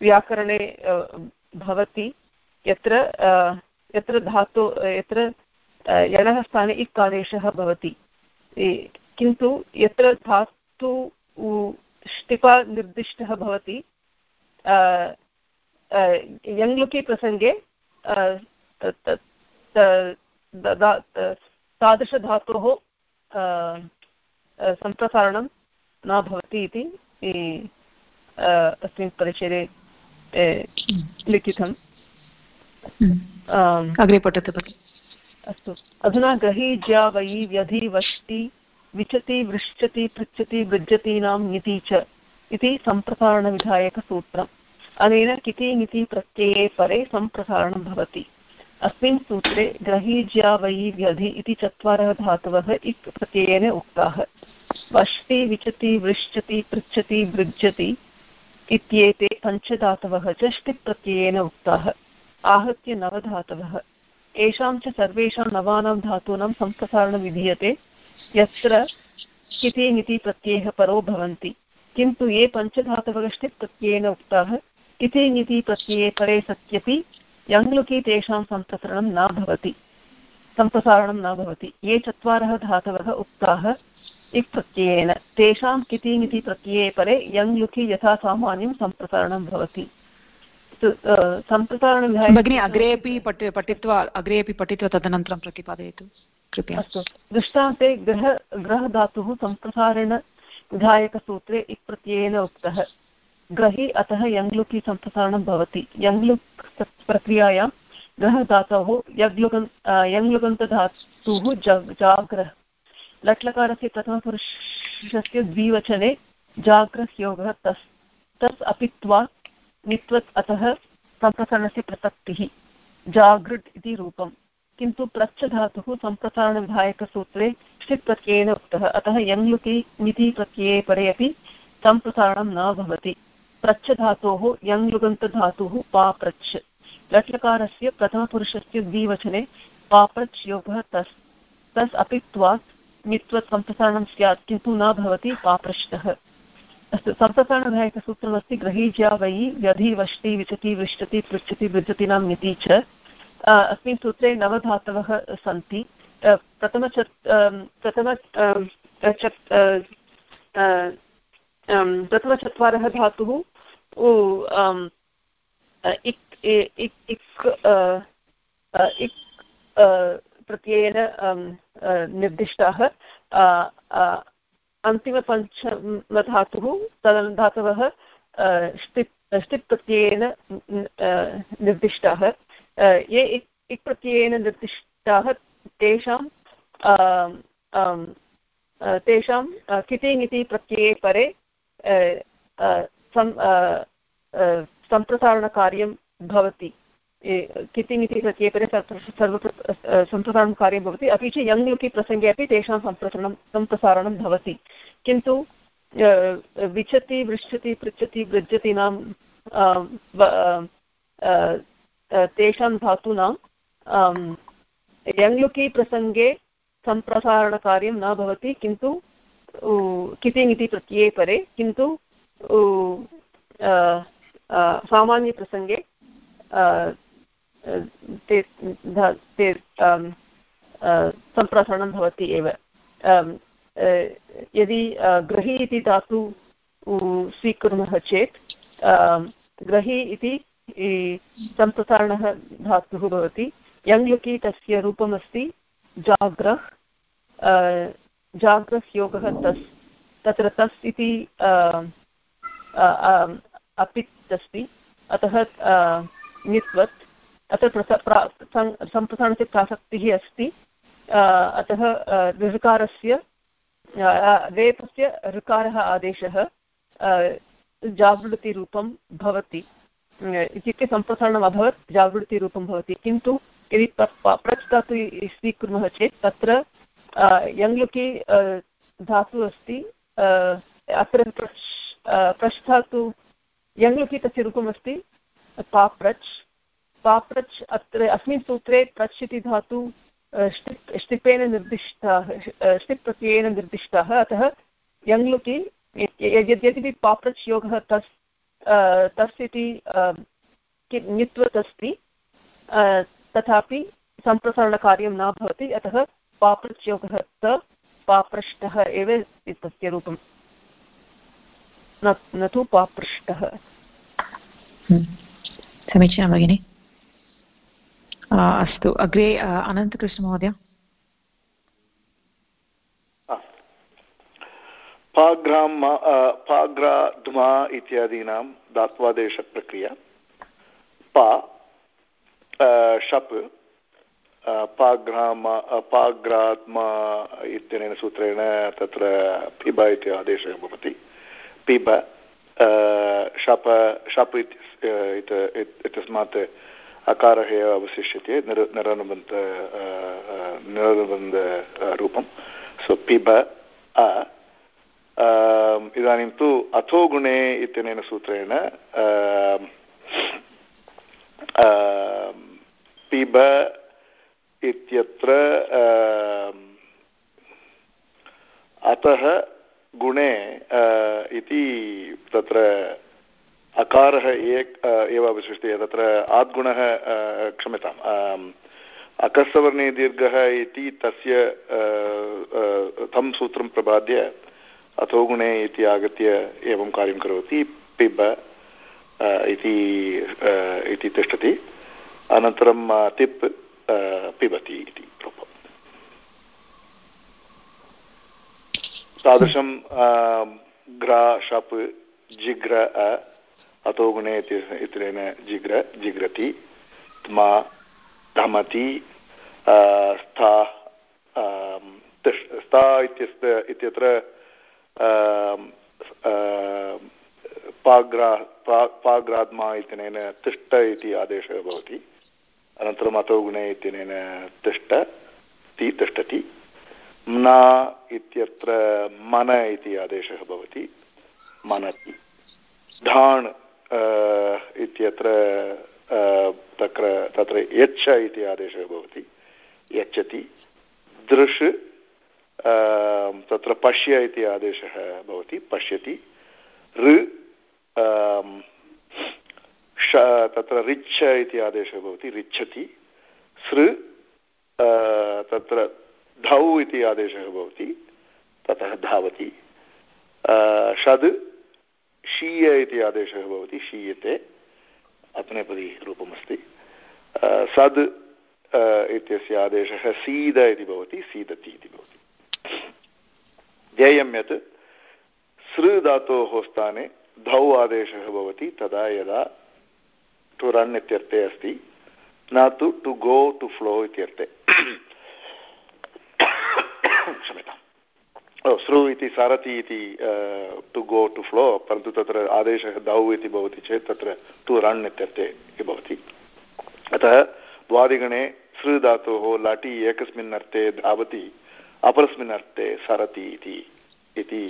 व्याकरणे भवति। यत्र यत्र धातु, यत्र यणः स्थाने इक् आदेशः भवति। किन्तु यत्र धातु ष्टिपा निर्दिष्टः भवति यङ्लुकि प्रसङ्गे तादृशधातोः सम्प्रसारणं न भवति इति अस्मिन् परिचये लिखितम्। अग्रे पठतु अस्तु। अधुना गही ज्या वै व्यधि वष्टि, विचति वृश्चति पृच्छति वृज्यतीनां ङिति च इति सम्प्रसारणविधायकसूत्रम्। अनेन किति ङिति प्रत्यये परे सम्प्रसारणं भवति। अस्मिन् सूत्रे ग्रहीज्या वै व्यधि इति चत्वारः धातवः इक् प्रत्ययेन उक्ताः। वष्टि, विचति वृश्चति पृच्छति वृज्यति इत्येते पञ्चधातवः च ष्टिक् प्रत्ययेन उक्ताः। आहत्य नवधातवः। एषां च सर्वेषां नवानां धातूनां सम्प्रसारणं विधीयते यत्र किति प्रत्ययः परो भवन्ति। किन्तु ये पञ्चधातवः ष्टिक् प्रत्ययेन उक्ताः किति प्रत्यये परे सत्यपि यङ्लुकि तेषां सम्प्रसारणं न भवति। सम्प्रसारणं न भवति। ये चत्वारः धातवः उक्ताः इक् प्रत्ययेन तेषां किति प्रत्यये परे यङ्लुकि यथा सामान्यं सम्प्रसारणं भवति। भगिनी अग्रे अपि पठि पठित्वा अग्रे अपि पठित्वा तदनन्तरं प्रतिपादयतु। कृपया। अस्तु। दृष्टान्ते गृह गृहधातुः सम्प्रसारणविधायकसूत्रे इक् प्रत्ययेन उक्तः। ग्रहि अतः यङ्लुकि सम्प्रसारणं भवति। यङ्लुक् प्रक्रियायां ग्रहधातोः यग्लुगन् यङ्लुगन्तधातुः जाग्रः लट्लकारस्य प्रथमपुरुषस्य द्विवचने जाग्रह्योगः तस् तस् अपित्वात् नित्वत् अतः सम्प्रसारणस्य प्रसक्तिः। जागृट् इति रूपं किन्तु प्रच्छ धातुः सम्प्रसारणविधायकसूत्रे षित् प्रत्ययेन उक्तः। अतः यङ्लुकि निति प्रत्यये परे अपि सम्प्रसारणं न भवति। प्रच्छ धातोः यङ्लुगन्तधातुः पाप्रच्छ। लट्लकारस्य प्रथमपुरुषस्य द्विवचने पाप्रच् योगः तस्। तस् अपि त्वात्। नित्वत् सम्प्रसारणं स्यात्। किन्तु न भवति पापृष्टः अस्तु सम्प्रसारणविधायकसूत्रमस्ति ग्रहीज्या वै व्यधि वष्टि विचति वृष्टति पृच्छति वृजतीनां नीति च। अस्मिन् सूत्रे नवधातवः सन्ति। प्रथमच प्रथम प्रथमचत्वारः धातुः इक् इक् इक् प्रत्ययेन निर्दिष्टाः। अन्तिमपञ्चमधातुः तदन् धातवः ष्टिप् प्रत्ययेन निर्दिष्टाः। ये इक् प्रत्ययेन निर्दिष्टाः तेषां तेषां किति प्रत्यये परे सम्प्रसारणकार्यं भवति। कितिमिति प्रत्येपरे सर्व सम्प्रसारणं कार्यं भवति। अपि च यङ् इति प्रसङ्गे अपि तेषां सम्प्रसारणं सम्प्रसारणं भवति। किन्तु विचति वृच्छति पृच्छति, वृज्यतीनां तेषां धातूनां यङ्लुकि प्रसङ्गे सम्प्रसारणकार्यं न भवति। किन्तु कितिमिति प्रत्यये परे, किन्तु सामान्यप्रसङ्गे ते ते सम्प्रसारणं भवति एव। यदि ग्रही इति धातु स्वीकुर्मः चेत् ग्रही इति सम्प्रसारणः धातुः भवति। यङ्लुकि तस्य रूपमस्ति जाग्रह् जाग्रह्योगः तस्, तत्र तस् इति अपित् अस्ति अतः नित्वत्। अत्र सम्प्रसारणस्य प्रासक्तिः अस्ति। अतः ऋकारस्य वेपस्य ऋकारः आदेशः जागृतिरूपं भवति। इत्युक्ते सम्प्रसारणम् अभवत्, जागृतिरूपं भवति। किन्तु यदि प्रच् धातु स्वीकुर्मः चेत् तत्र यङ्लुकि धातुः अस्ति। अत्र प्रच् प्रच् धातु यङ्लुकि तस्य रूपमस्ति, पाप्रच्। पाप्रच् अत्र अस्मिन् सूत्रे प्रच् इति धातु ष्टिप् ष्टिपेन निर्दिष्टाः ष्टिप् प्रत्ययेन निर्दिष्टाः। अतः यङ्लुकि यद्यपि पाप्रच् योगः तस् तस् इति ङित्वत् अस्ति तथापि सम्प्रसारणकार्यं न भवति। अतः पापृच्योगः त पापृष्टः एव तस्य रूपं न तु पापृष्टः। समीचीनं, भगिनि। अस्तु अग्रे अनन्तकृष्णमहोदय पाग्रां पाग्राध्मा इत्यादीनां धात्वादेशप्रक्रिया पा शप् पाघ्राम पाग्रात्मा इत्यनेन सूत्रेण तत्र पिब इति आदेशः भवति पिब शप शप् इत्यस्मात् अकारः एव अवशिष्यते, निर, निरनुबन्ध निरनुबन्धरूपं सो पिब, अ इदानीं तु अथो गुणे इत्यनेन सूत्रेण पिब इत्यत्र अतः गुणे इति तत्र अकारः एक एव अवशिष्यते तत्र आद्गुणः क्षम्यताम् अकस्वर्णे दीर्घः इति तस्य तं सूत्रं प्रबाद्य अथो गुणे इति आगत्य एवं कार्यं करोति, पिब इति तिष्ठति। अनन्तरं तिप् पिबति इति रूपम्। तादृशं घ्रा शप् जिघ्र अतो गुणे इत्यनेन जिघ्र जिघ्रति त्मा धमति स्था स्था इत्यत्र पाग्रा पाग्रात्मा इत्यनेन तिष्ठ इति आदेशः भवति. अनन्तरम् अतो गुणे इत्यनेन तिष्ठ ति तिष्ठति म्ना इत्यत्र मन इति आदेशः भवति. मनति धाण् इत्यत्र तत्र तत्र यच्छ इति आदेशः भवति। यच्छति। दृश् तत्र पश्य इति आदेशः भवति। पश्यति। ऋ तत्र रिच्छ इति आदेशः भवति। रिच्छति। सृ तत्र धौ इति आदेशः भवति। ततः धावति। षद् शीय इति आदेशः भवति शीयते अपनेपदी रूपमस्ति। सद् इत्यस्य आदेशः सीद इति भवति, सीदति इति भवति। ध्येयं यत् सृ धातोः स्थाने धौ आदेशः भवति, तदा यदा टु रन् इत्यर्थे अस्ति, न तु टु गो टु फ्लो इत्यर्थे। क्षम्यताम्। श्रु इति सारथि इति टु गो टु फ्लो परन्तु तत्र आदेशः दौ इति भवति चेत् तत्र टु रन् इत्यर्थे भवति अतः द्वादिगणे सृ धातोः लाटि एकस्मिन् अर्थे धावति अपरस्मिन् अर्थे सरति इति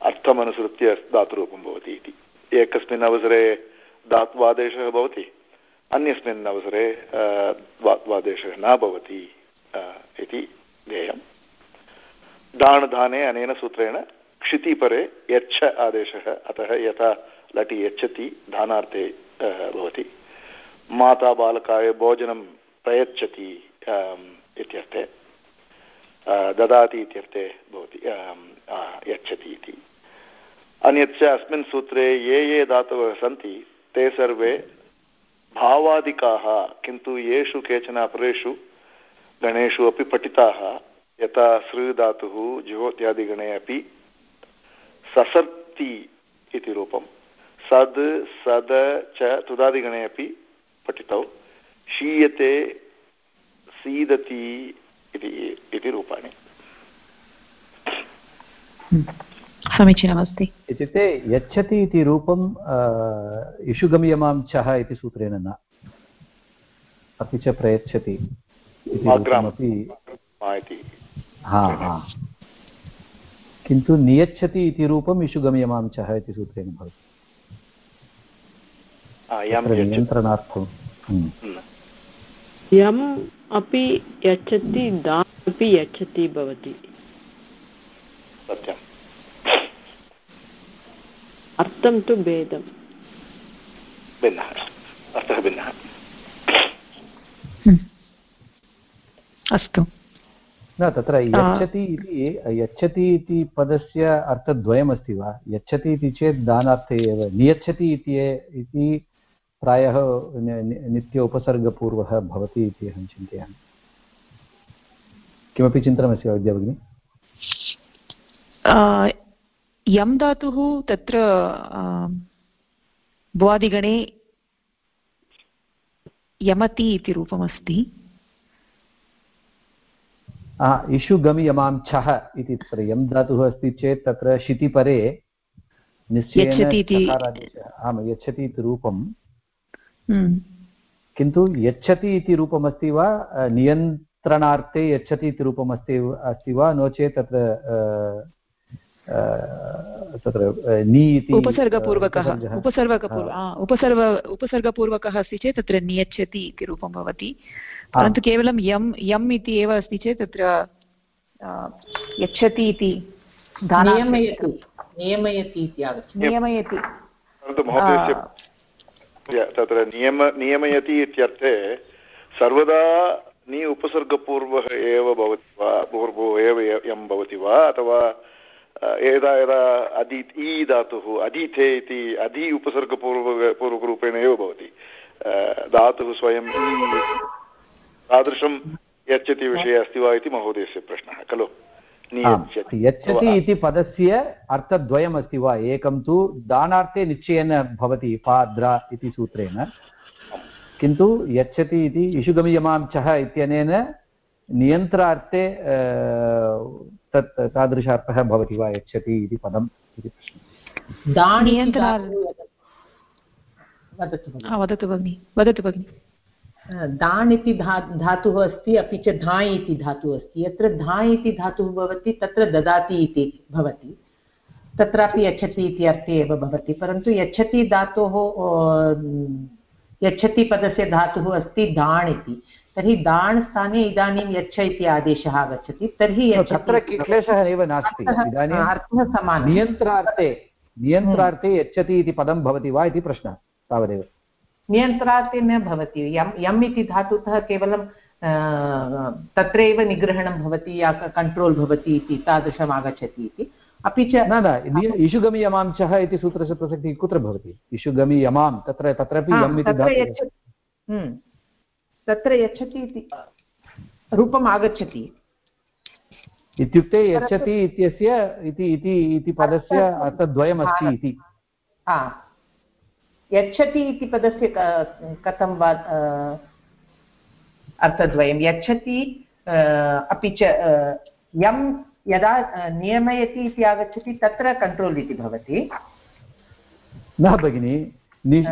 अर्थमनुसृत्य धातुरूपं भवति इति एकस्मिन् अवसरे धात्वादेशः भवति अन्यस्मिन् अवसरे धात्वादेशः न भवति इति ध्येयम् दाणधाने अनेन सूत्रेण क्षितिपरे यच्छ आदेशः। अतः यथा लटि यच्छति दानार्थे भवति। माता बालकाय भोजनं प्रयच्छति इत्यर्थे। ददाति इत्यर्थे भवति यच्छति इति। अन्यच्च अस्मिन् सूत्रे ये ये धातवः सन्ति, ते सर्वे भावादिकाः, किन्तु येषु केचन अपरेषु गणेषु अपि पठिताः यथा सृधातुः ज्योत्यादिगणे अपि ससर्ति इति रूपं। सद् सद च तुदादिगणे अपि पठितौ। शीयते सीदति इति रूपाणि। समीचीनमस्ति। इत्युक्ते यच्छति इति रूपं इषुगम्यमां चः इति सूत्रेण न। अपि च प्रयच्छति इति। हा हा। किन्तु नियच्छति इति रूपम् इषुगम्यमां चः इति सूत्रेण भवति। नियन्त्रणार्थं। हम्म। हम्म। यम् अपि यच्छति दा अपि यच्छति भवति। अर्थं तु भेदम्। भिन्नः। अर्थः भिन्नः। हम्म। अस्तु। न तत्र यच्छति इति यच्छति इति पदस्य अर्थद्वयमस्ति वा? यच्छति इति चेत् दानार्थे एव। नियच्छति इति इति प्रायः नित्य उपसर्गपूर्वः भवति इति अहं चिन्तयामि। किमपि चिन्तनमस्ति वा विद्या भगिनि यं धातुः तत्र भुवादिगणे यमति इति रूपमस्ति। इषु गमि यमां छः इति तत्र यं धातुः अस्ति चेत् तत्र शितिपरे निश्चयेन आम् यच्छति इति रूपं। हम्म। किन्तु यच्छति इति रूपमस्ति वा नियन्त्रणार्थे यच्छति इति रूपमस्ति अस्ति वा नो चेत् तत्र तत्र नि इति उपसर्गपूर्वकः। उपसर्गपूर्व उपसर्ग उपसर्गपूर्वकः अस्ति चेत् तत्र नियच्छति इति रूपं भवति। परन्तु केवलं यम् यम् इति एव अस्ति चेत् तत्र यच्छति इति नियमयति इति आगच्छति। नियमयति। तत्र नियम नियमयति इत्यर्थे सर्वदा नि उपसर्गपूर्वः एव भवति वा पूर्वो एव यं भवति वा अथवा यदा यदा अधि इ धातुः अधीते इति अधि उपसर्गपूर्व पूर्वकरूपेण एव भवति। धातुः स्वयं तादृशं यच्छति विषये अस्ति वा इति महोदयस्य प्रश्नः खलु? यच्छति इति पदस्य अर्थद्वयमस्ति वा? एकं तु दानार्थे निश्चयेन भवति पाद्रा इति सूत्रेण। किन्तु यच्छति इति इषुगमियमां चः इत्यनेन नियन्त्रार्थे तत् तादृशार्थः भवति वा यच्छति इति पदम् इति प्रश्नः। वदतु भगिनि। वदतु भगिनि। दाण् इति धा धातुः अस्ति अपि च धाय् इति धातुः अस्ति। यत्र धाय् इति धातुः भवति तत्र ददाति इति भवति। तत्रापि यच्छति इति अर्थे एव भवति परन्तु यच्छति धातोः यच्छति पदस्य धातुः अस्ति दाण् इति तर्हि दाण् स्थाने इदानीं यच्छ इति आदेशः आगच्छति तर्हि तत्र क्लेशः एव नास्ति। अर्थः समानः। नियन्त्रार्थे नियन्त्रार्थे यच्छति इति पदं भवति वा इति प्रश्नः तावदेव। नियन्त्रार्थे न भवति। यम् यम् इति धातुतः केवलं तत्रैव निग्रहणं भवति या कण्ट्रोल् भवति इति तादृशम् आगच्छति इति। अपि च न न इषुगमि यमांशः इति सूत्रस्य प्रसक्तिः कुत्र भवति? इषुगमि यमां तत्र तत्रापि यम् इति हम्म। तत्र यच्छति इति रूपम् आगच्छति। इत्युक्ते यच्छति इत्यस्य इति इति पदस्य अर्थद्वयमस्ति इति। यच्छति इति पदस्य कथं वा अर्थद्वयं। यच्छति अपि च यं यदा नियमयति इति आगच्छति तत्र कण्ट्रोल् इति भवति। न भगिनि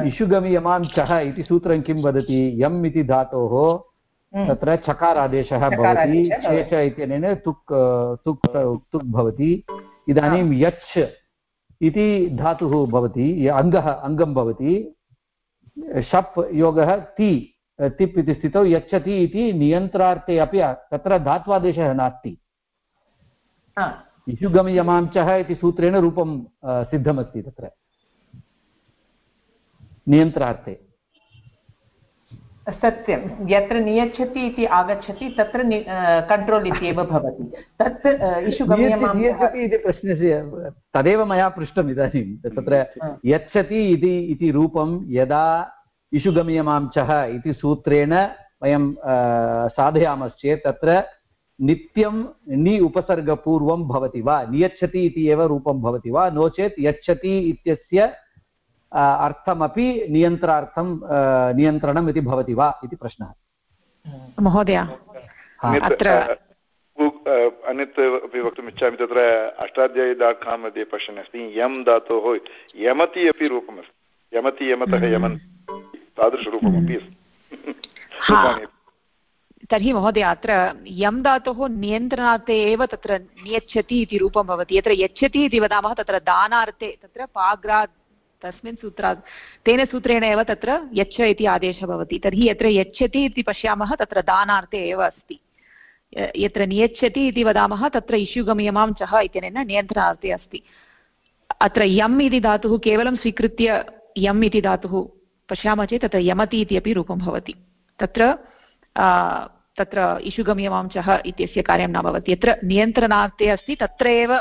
इषुगमियमां चः इति सूत्रं किं वदति? यम् इति धातोः हम्म। तत्र चकारादेशः भवति शेष इत्यनेन तुक् तुक् तुक् भवति। इदानीं यच्छ इति धातुः भवति अङ्गः अङ्गं भवति शप् योगः ति तिप् इति स्थितौ यच्छति इति नियन्त्रार्थे अपि तत्र धात्वादेशः नास्ति। इषुगमयमांशः इति सूत्रेण रूपं सिद्धमस्ति तत्र। नियन्त्रार्थे। सत्यं। यत्र नियच्छति इति आगच्छति तत्र कण्ट्रोल् इत्येव भवति। तत् नियच्छति इति प्रश्नस्य तदेव मया पृष्टम् इदानीं। तत्र यच्छति इति इति रूपं यदा इषुगमयमांशः इति सूत्रेण वयं साधयामश्चेत् तत्र नित्यं नि उपसर्गपूर्वं भवति वा नियच्छति इति एव रूपं भवति वा नो चेत् यच्छति इत्यस्य अर्थमपि नियन्त्रार्थं नियन्त्रणम् इति भवति वा इति प्रश्नः। महोदय अत्र अन्यत् अपि वक्तुम् इच्छामि तत्र अष्टाध्यायी डाट् काम् मध्ये पश्यन् अस्मि यं धातोः यमति अपि रूपमस्ति। यमति यमतः हम्म। यमन् तादृशरूपमपि अस्ति। तर्हि महोदय अत्र यं धातोः नियन्त्रणार्थे एव तत्र नियच्छति इति रूपं भवति। यत्र यच्छति इति वदामः तत्र दानार्थे तत्र पाग्रात् तस्मिन् सूत्रात् तेन सूत्रेण एव तत्र यच्छ इति आदेशः भवति। तर्हि यत्र यच्छति इति पश्यामः, तत्र दानार्थे एव अस्ति। यत्र नियच्छति इति वदामः, तत्र इष्युगमयमां चः इत्यनेन नियन्त्रणार्थे अस्ति। अत्र यम् इति धातुः केवलं स्वीकृत्य यम् इति धातुः पश्यामः चेत् तत्र यमति इति अपि रूपं भवति। तत्र तत्र इषुगम्यमांसः इत्यस्य कार्यं न भवति। यत्र नियन्त्रणार्थे अस्ति, तत्र एव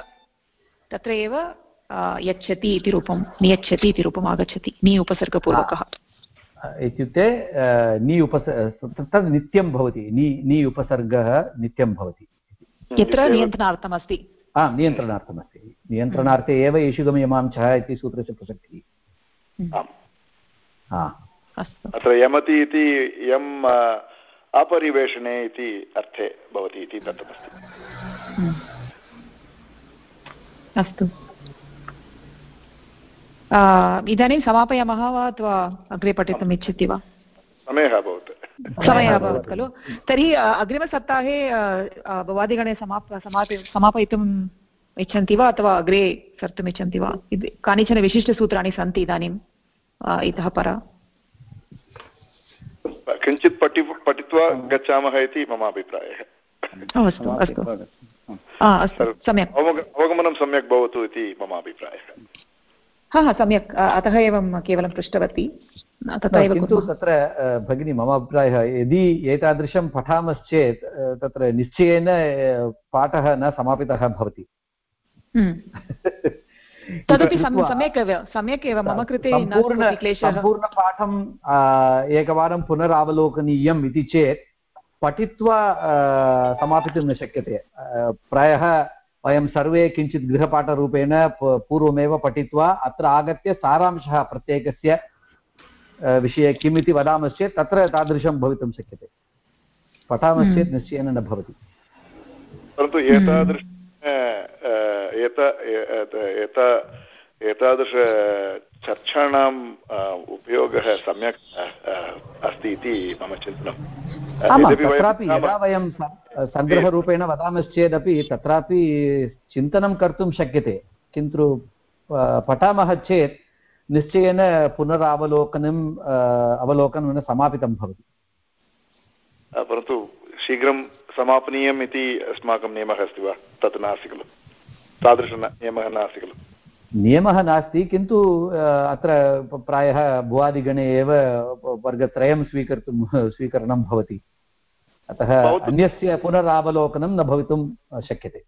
तत्र एव यच्छति इति रूपं नियच्छति इति रूपम् आगच्छति नि उपसर्गपूर्वकः। इत्युक्ते नि उपस तद् नित्यं भवति नि नि उपसर्गः नित्यं भवति। यत्र नियन्त्रणार्थमस्ति। आम् नियन्त्रणार्थमस्ति। नियन्त्रणार्थे एव येषुगमयमांसः इति सूत्रस्य प्रसक्तिः। अत्र यमति इति यम् अपरिवेशने इति अर्थे भवति इति दत्तमस्ति अस्तु। इदानीं समापयामः वा अथवा अग्रे पठितुम् इच्छति वा? समयः अभवत्। समयः अभवत् खलु? तर्हि अग्रिमसप्ताहे भवादिगणे समाप समापय समापयितुम् इच्छन्ति वा अथवा अग्रे कर्तुम् इच्छन्ति वा? कानिचन विशिष्टसूत्राणि सन्ति इदानीम् इतः परा। किञ्चित् पठि पठित्वा गच्छामः इति मम अभिप्रायः। अस्तु अस्तु। अस्तु सम्यक्। अवगमनं सम्यक् भवतु इति मम अभिप्रायः। हा हा सम्यक्। अतः एवं केवलं पृष्टवती। तथा एव किन्तु तत्र भगिनी मम अभिप्रायः यदि एतादृशं पठामश्चेत् तत्र निश्चयेन पाठः न समापितः भवति। तदपि सम्यक् एव सम्यक् एव मम कृते सम्पूर्णपाठम् एकवारं पुनरावलोकनीयम् इति चेत् पठित्वा समापितुं न शक्यते। प्रायः वयं सर्वे किञ्चित् गृहपाठरूपेण पूर्वमेव पठित्वा अत्र आगत्य सारांशः प्रत्येकस्य विषये किम् इति वदामश्चेत् तत्र तादृशं भवितुं शक्यते। पठामश्चेत् हम्म। निश्चयेन न भवति। परन्तु एतादृश एतादृशचर्चाणाम् उपयोगः सम्यक् अस्ति इति मम चिन्तनम्। तत्रापि यदा वयं सङ्ग्रहरूपेण वदामश्चेदपि तत्रापि चिन्तनं कर्तुं शक्यते। किन्तु पठामः चेत् निश्चयेन पुनरावलोकनम् अवलोकनं समापितं भवति। परन्तु शीघ्रं समापनीयम् इति अस्माकं नियमः अस्ति वा? तत् नास्ति खलु। तादृश नियमः नास्ति खलु। नियमः नास्ति किन्तु अत्र प्रायः भुवादिगणे एव वर्गत्रयं स्वीकर्तुं स्वीकरणं भवति। अतः अन्यस्य पुनरावलोकनं न भवितुं शक्यते।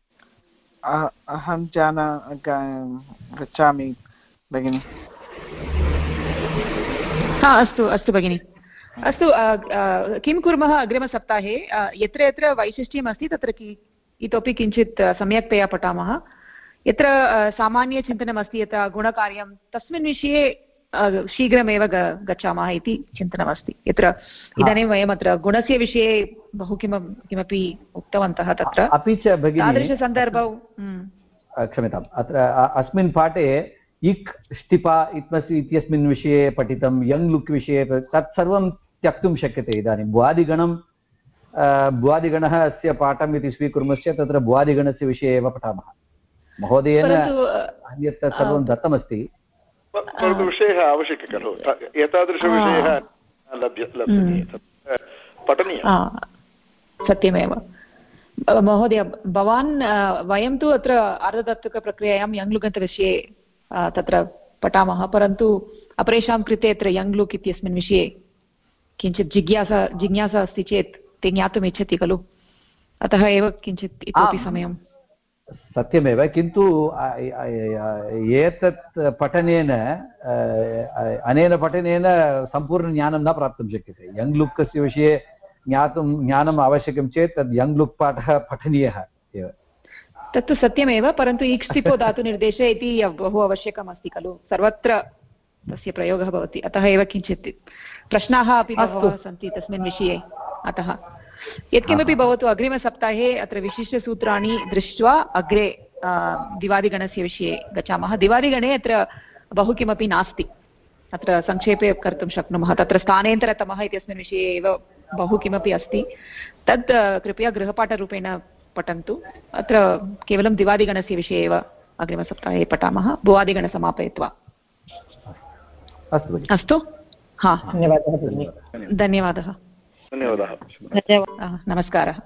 अहं जाना गच्छामि भगिनि। हा अस्तु अस्तु भगिनि। अस्तु किं कुर्मः अग्रिमसप्ताहे? यत्र यत्र वैशिष्ट्यम् अस्ति तत्र इतोपि किञ्चित् सम्यक्तया पठामः। यत्र सामान्यचिन्तनमस्ति यथा गुणकार्यं तस्मिन् विषये शीघ्रमेव गच्छामः इति चिन्तनमस्ति। यत्र इदानीं वयम् अत्र गुणस्य विषये बहु किम किमपि उक्तवन्तः तत्र। अपि च तादृशसन्दर्भौ क्षम्यताम् अत्र अस्मिन् पाठे इक् ष्टिपा इत्मस् इत्यस्मिन् विषये पठितं यङ् लुक् विषये तत्सर्वं त्यक्तुं शक्यते इदानीं। भुवादिगणं भुवादिगणः अस्य पाठम् इति स्वीकुर्मश्चेत् तत्र भुवादिगणस्य विषये एव पठामः। महोदयेन अन्यत् सर्वं दत्तमस्ति। विषयः आवश्यकः खलु। एतादृशविषयः सत्यमेव। महोदय भवान् वयं तु अत्र अर्धदत्तकप्रक्रियायां यङ्लुगन्तविषये तत्र पठामः परन्तु अपरेषां कृते अत्र यङ्ग्लुक् इत्यस्मिन् विषये किञ्चित् जिज्ञासा जिज्ञासा अस्ति चेत् ते ज्ञातुम् इच्छति खलु। अतः एव किञ्चित् इतोपि समयं सत्यमेव किन्तु एतत् पठनेन अनेन पठनेन सम्पूर्णज्ञानं न प्राप्तुं शक्यते यङ्ग् लुक्कस्य विषये ज्ञातुं ज्ञानम् आवश्यकं चेत् तद् यङ्ग् लुक् पाठः पठनीयः एव तत्तु सत्यमेव परन्तु इक्स्तिपो धातुनिर्देशे इति बहु आवश्यकमस्ति खलु. सर्वत्र तस्य प्रयोगः भवति. अतः एव किञ्चित् प्रश्नाः अपि बहवः सन्ति तस्मिन् विषये. अतः यत्किमपि भवतु अग्रिमसप्ताहे अत्र विशिष्टसूत्राणि दृष्ट्वा अग्रे दिवादिगणस्य विषये गच्छामः। दिवादिगणे अत्र बहु किमपि नास्ति। अत्र संक्षेपे कर्तुं शक्नुमः। तत्र स्थानेन्तरतमः इत्यस्मिन् विषये एव बहु किमपि अस्ति तत् कृपया गृहपाठरूपेण पठन्तु। अत्र केवलं दिवादिगणस्य विषये एव अग्रिमसप्ताहे पठामः। भुवादिगण समापयित्वा। अस्तु हा। धन्यवादः धन्यवादः। धन्यवादः। नमस्कारः।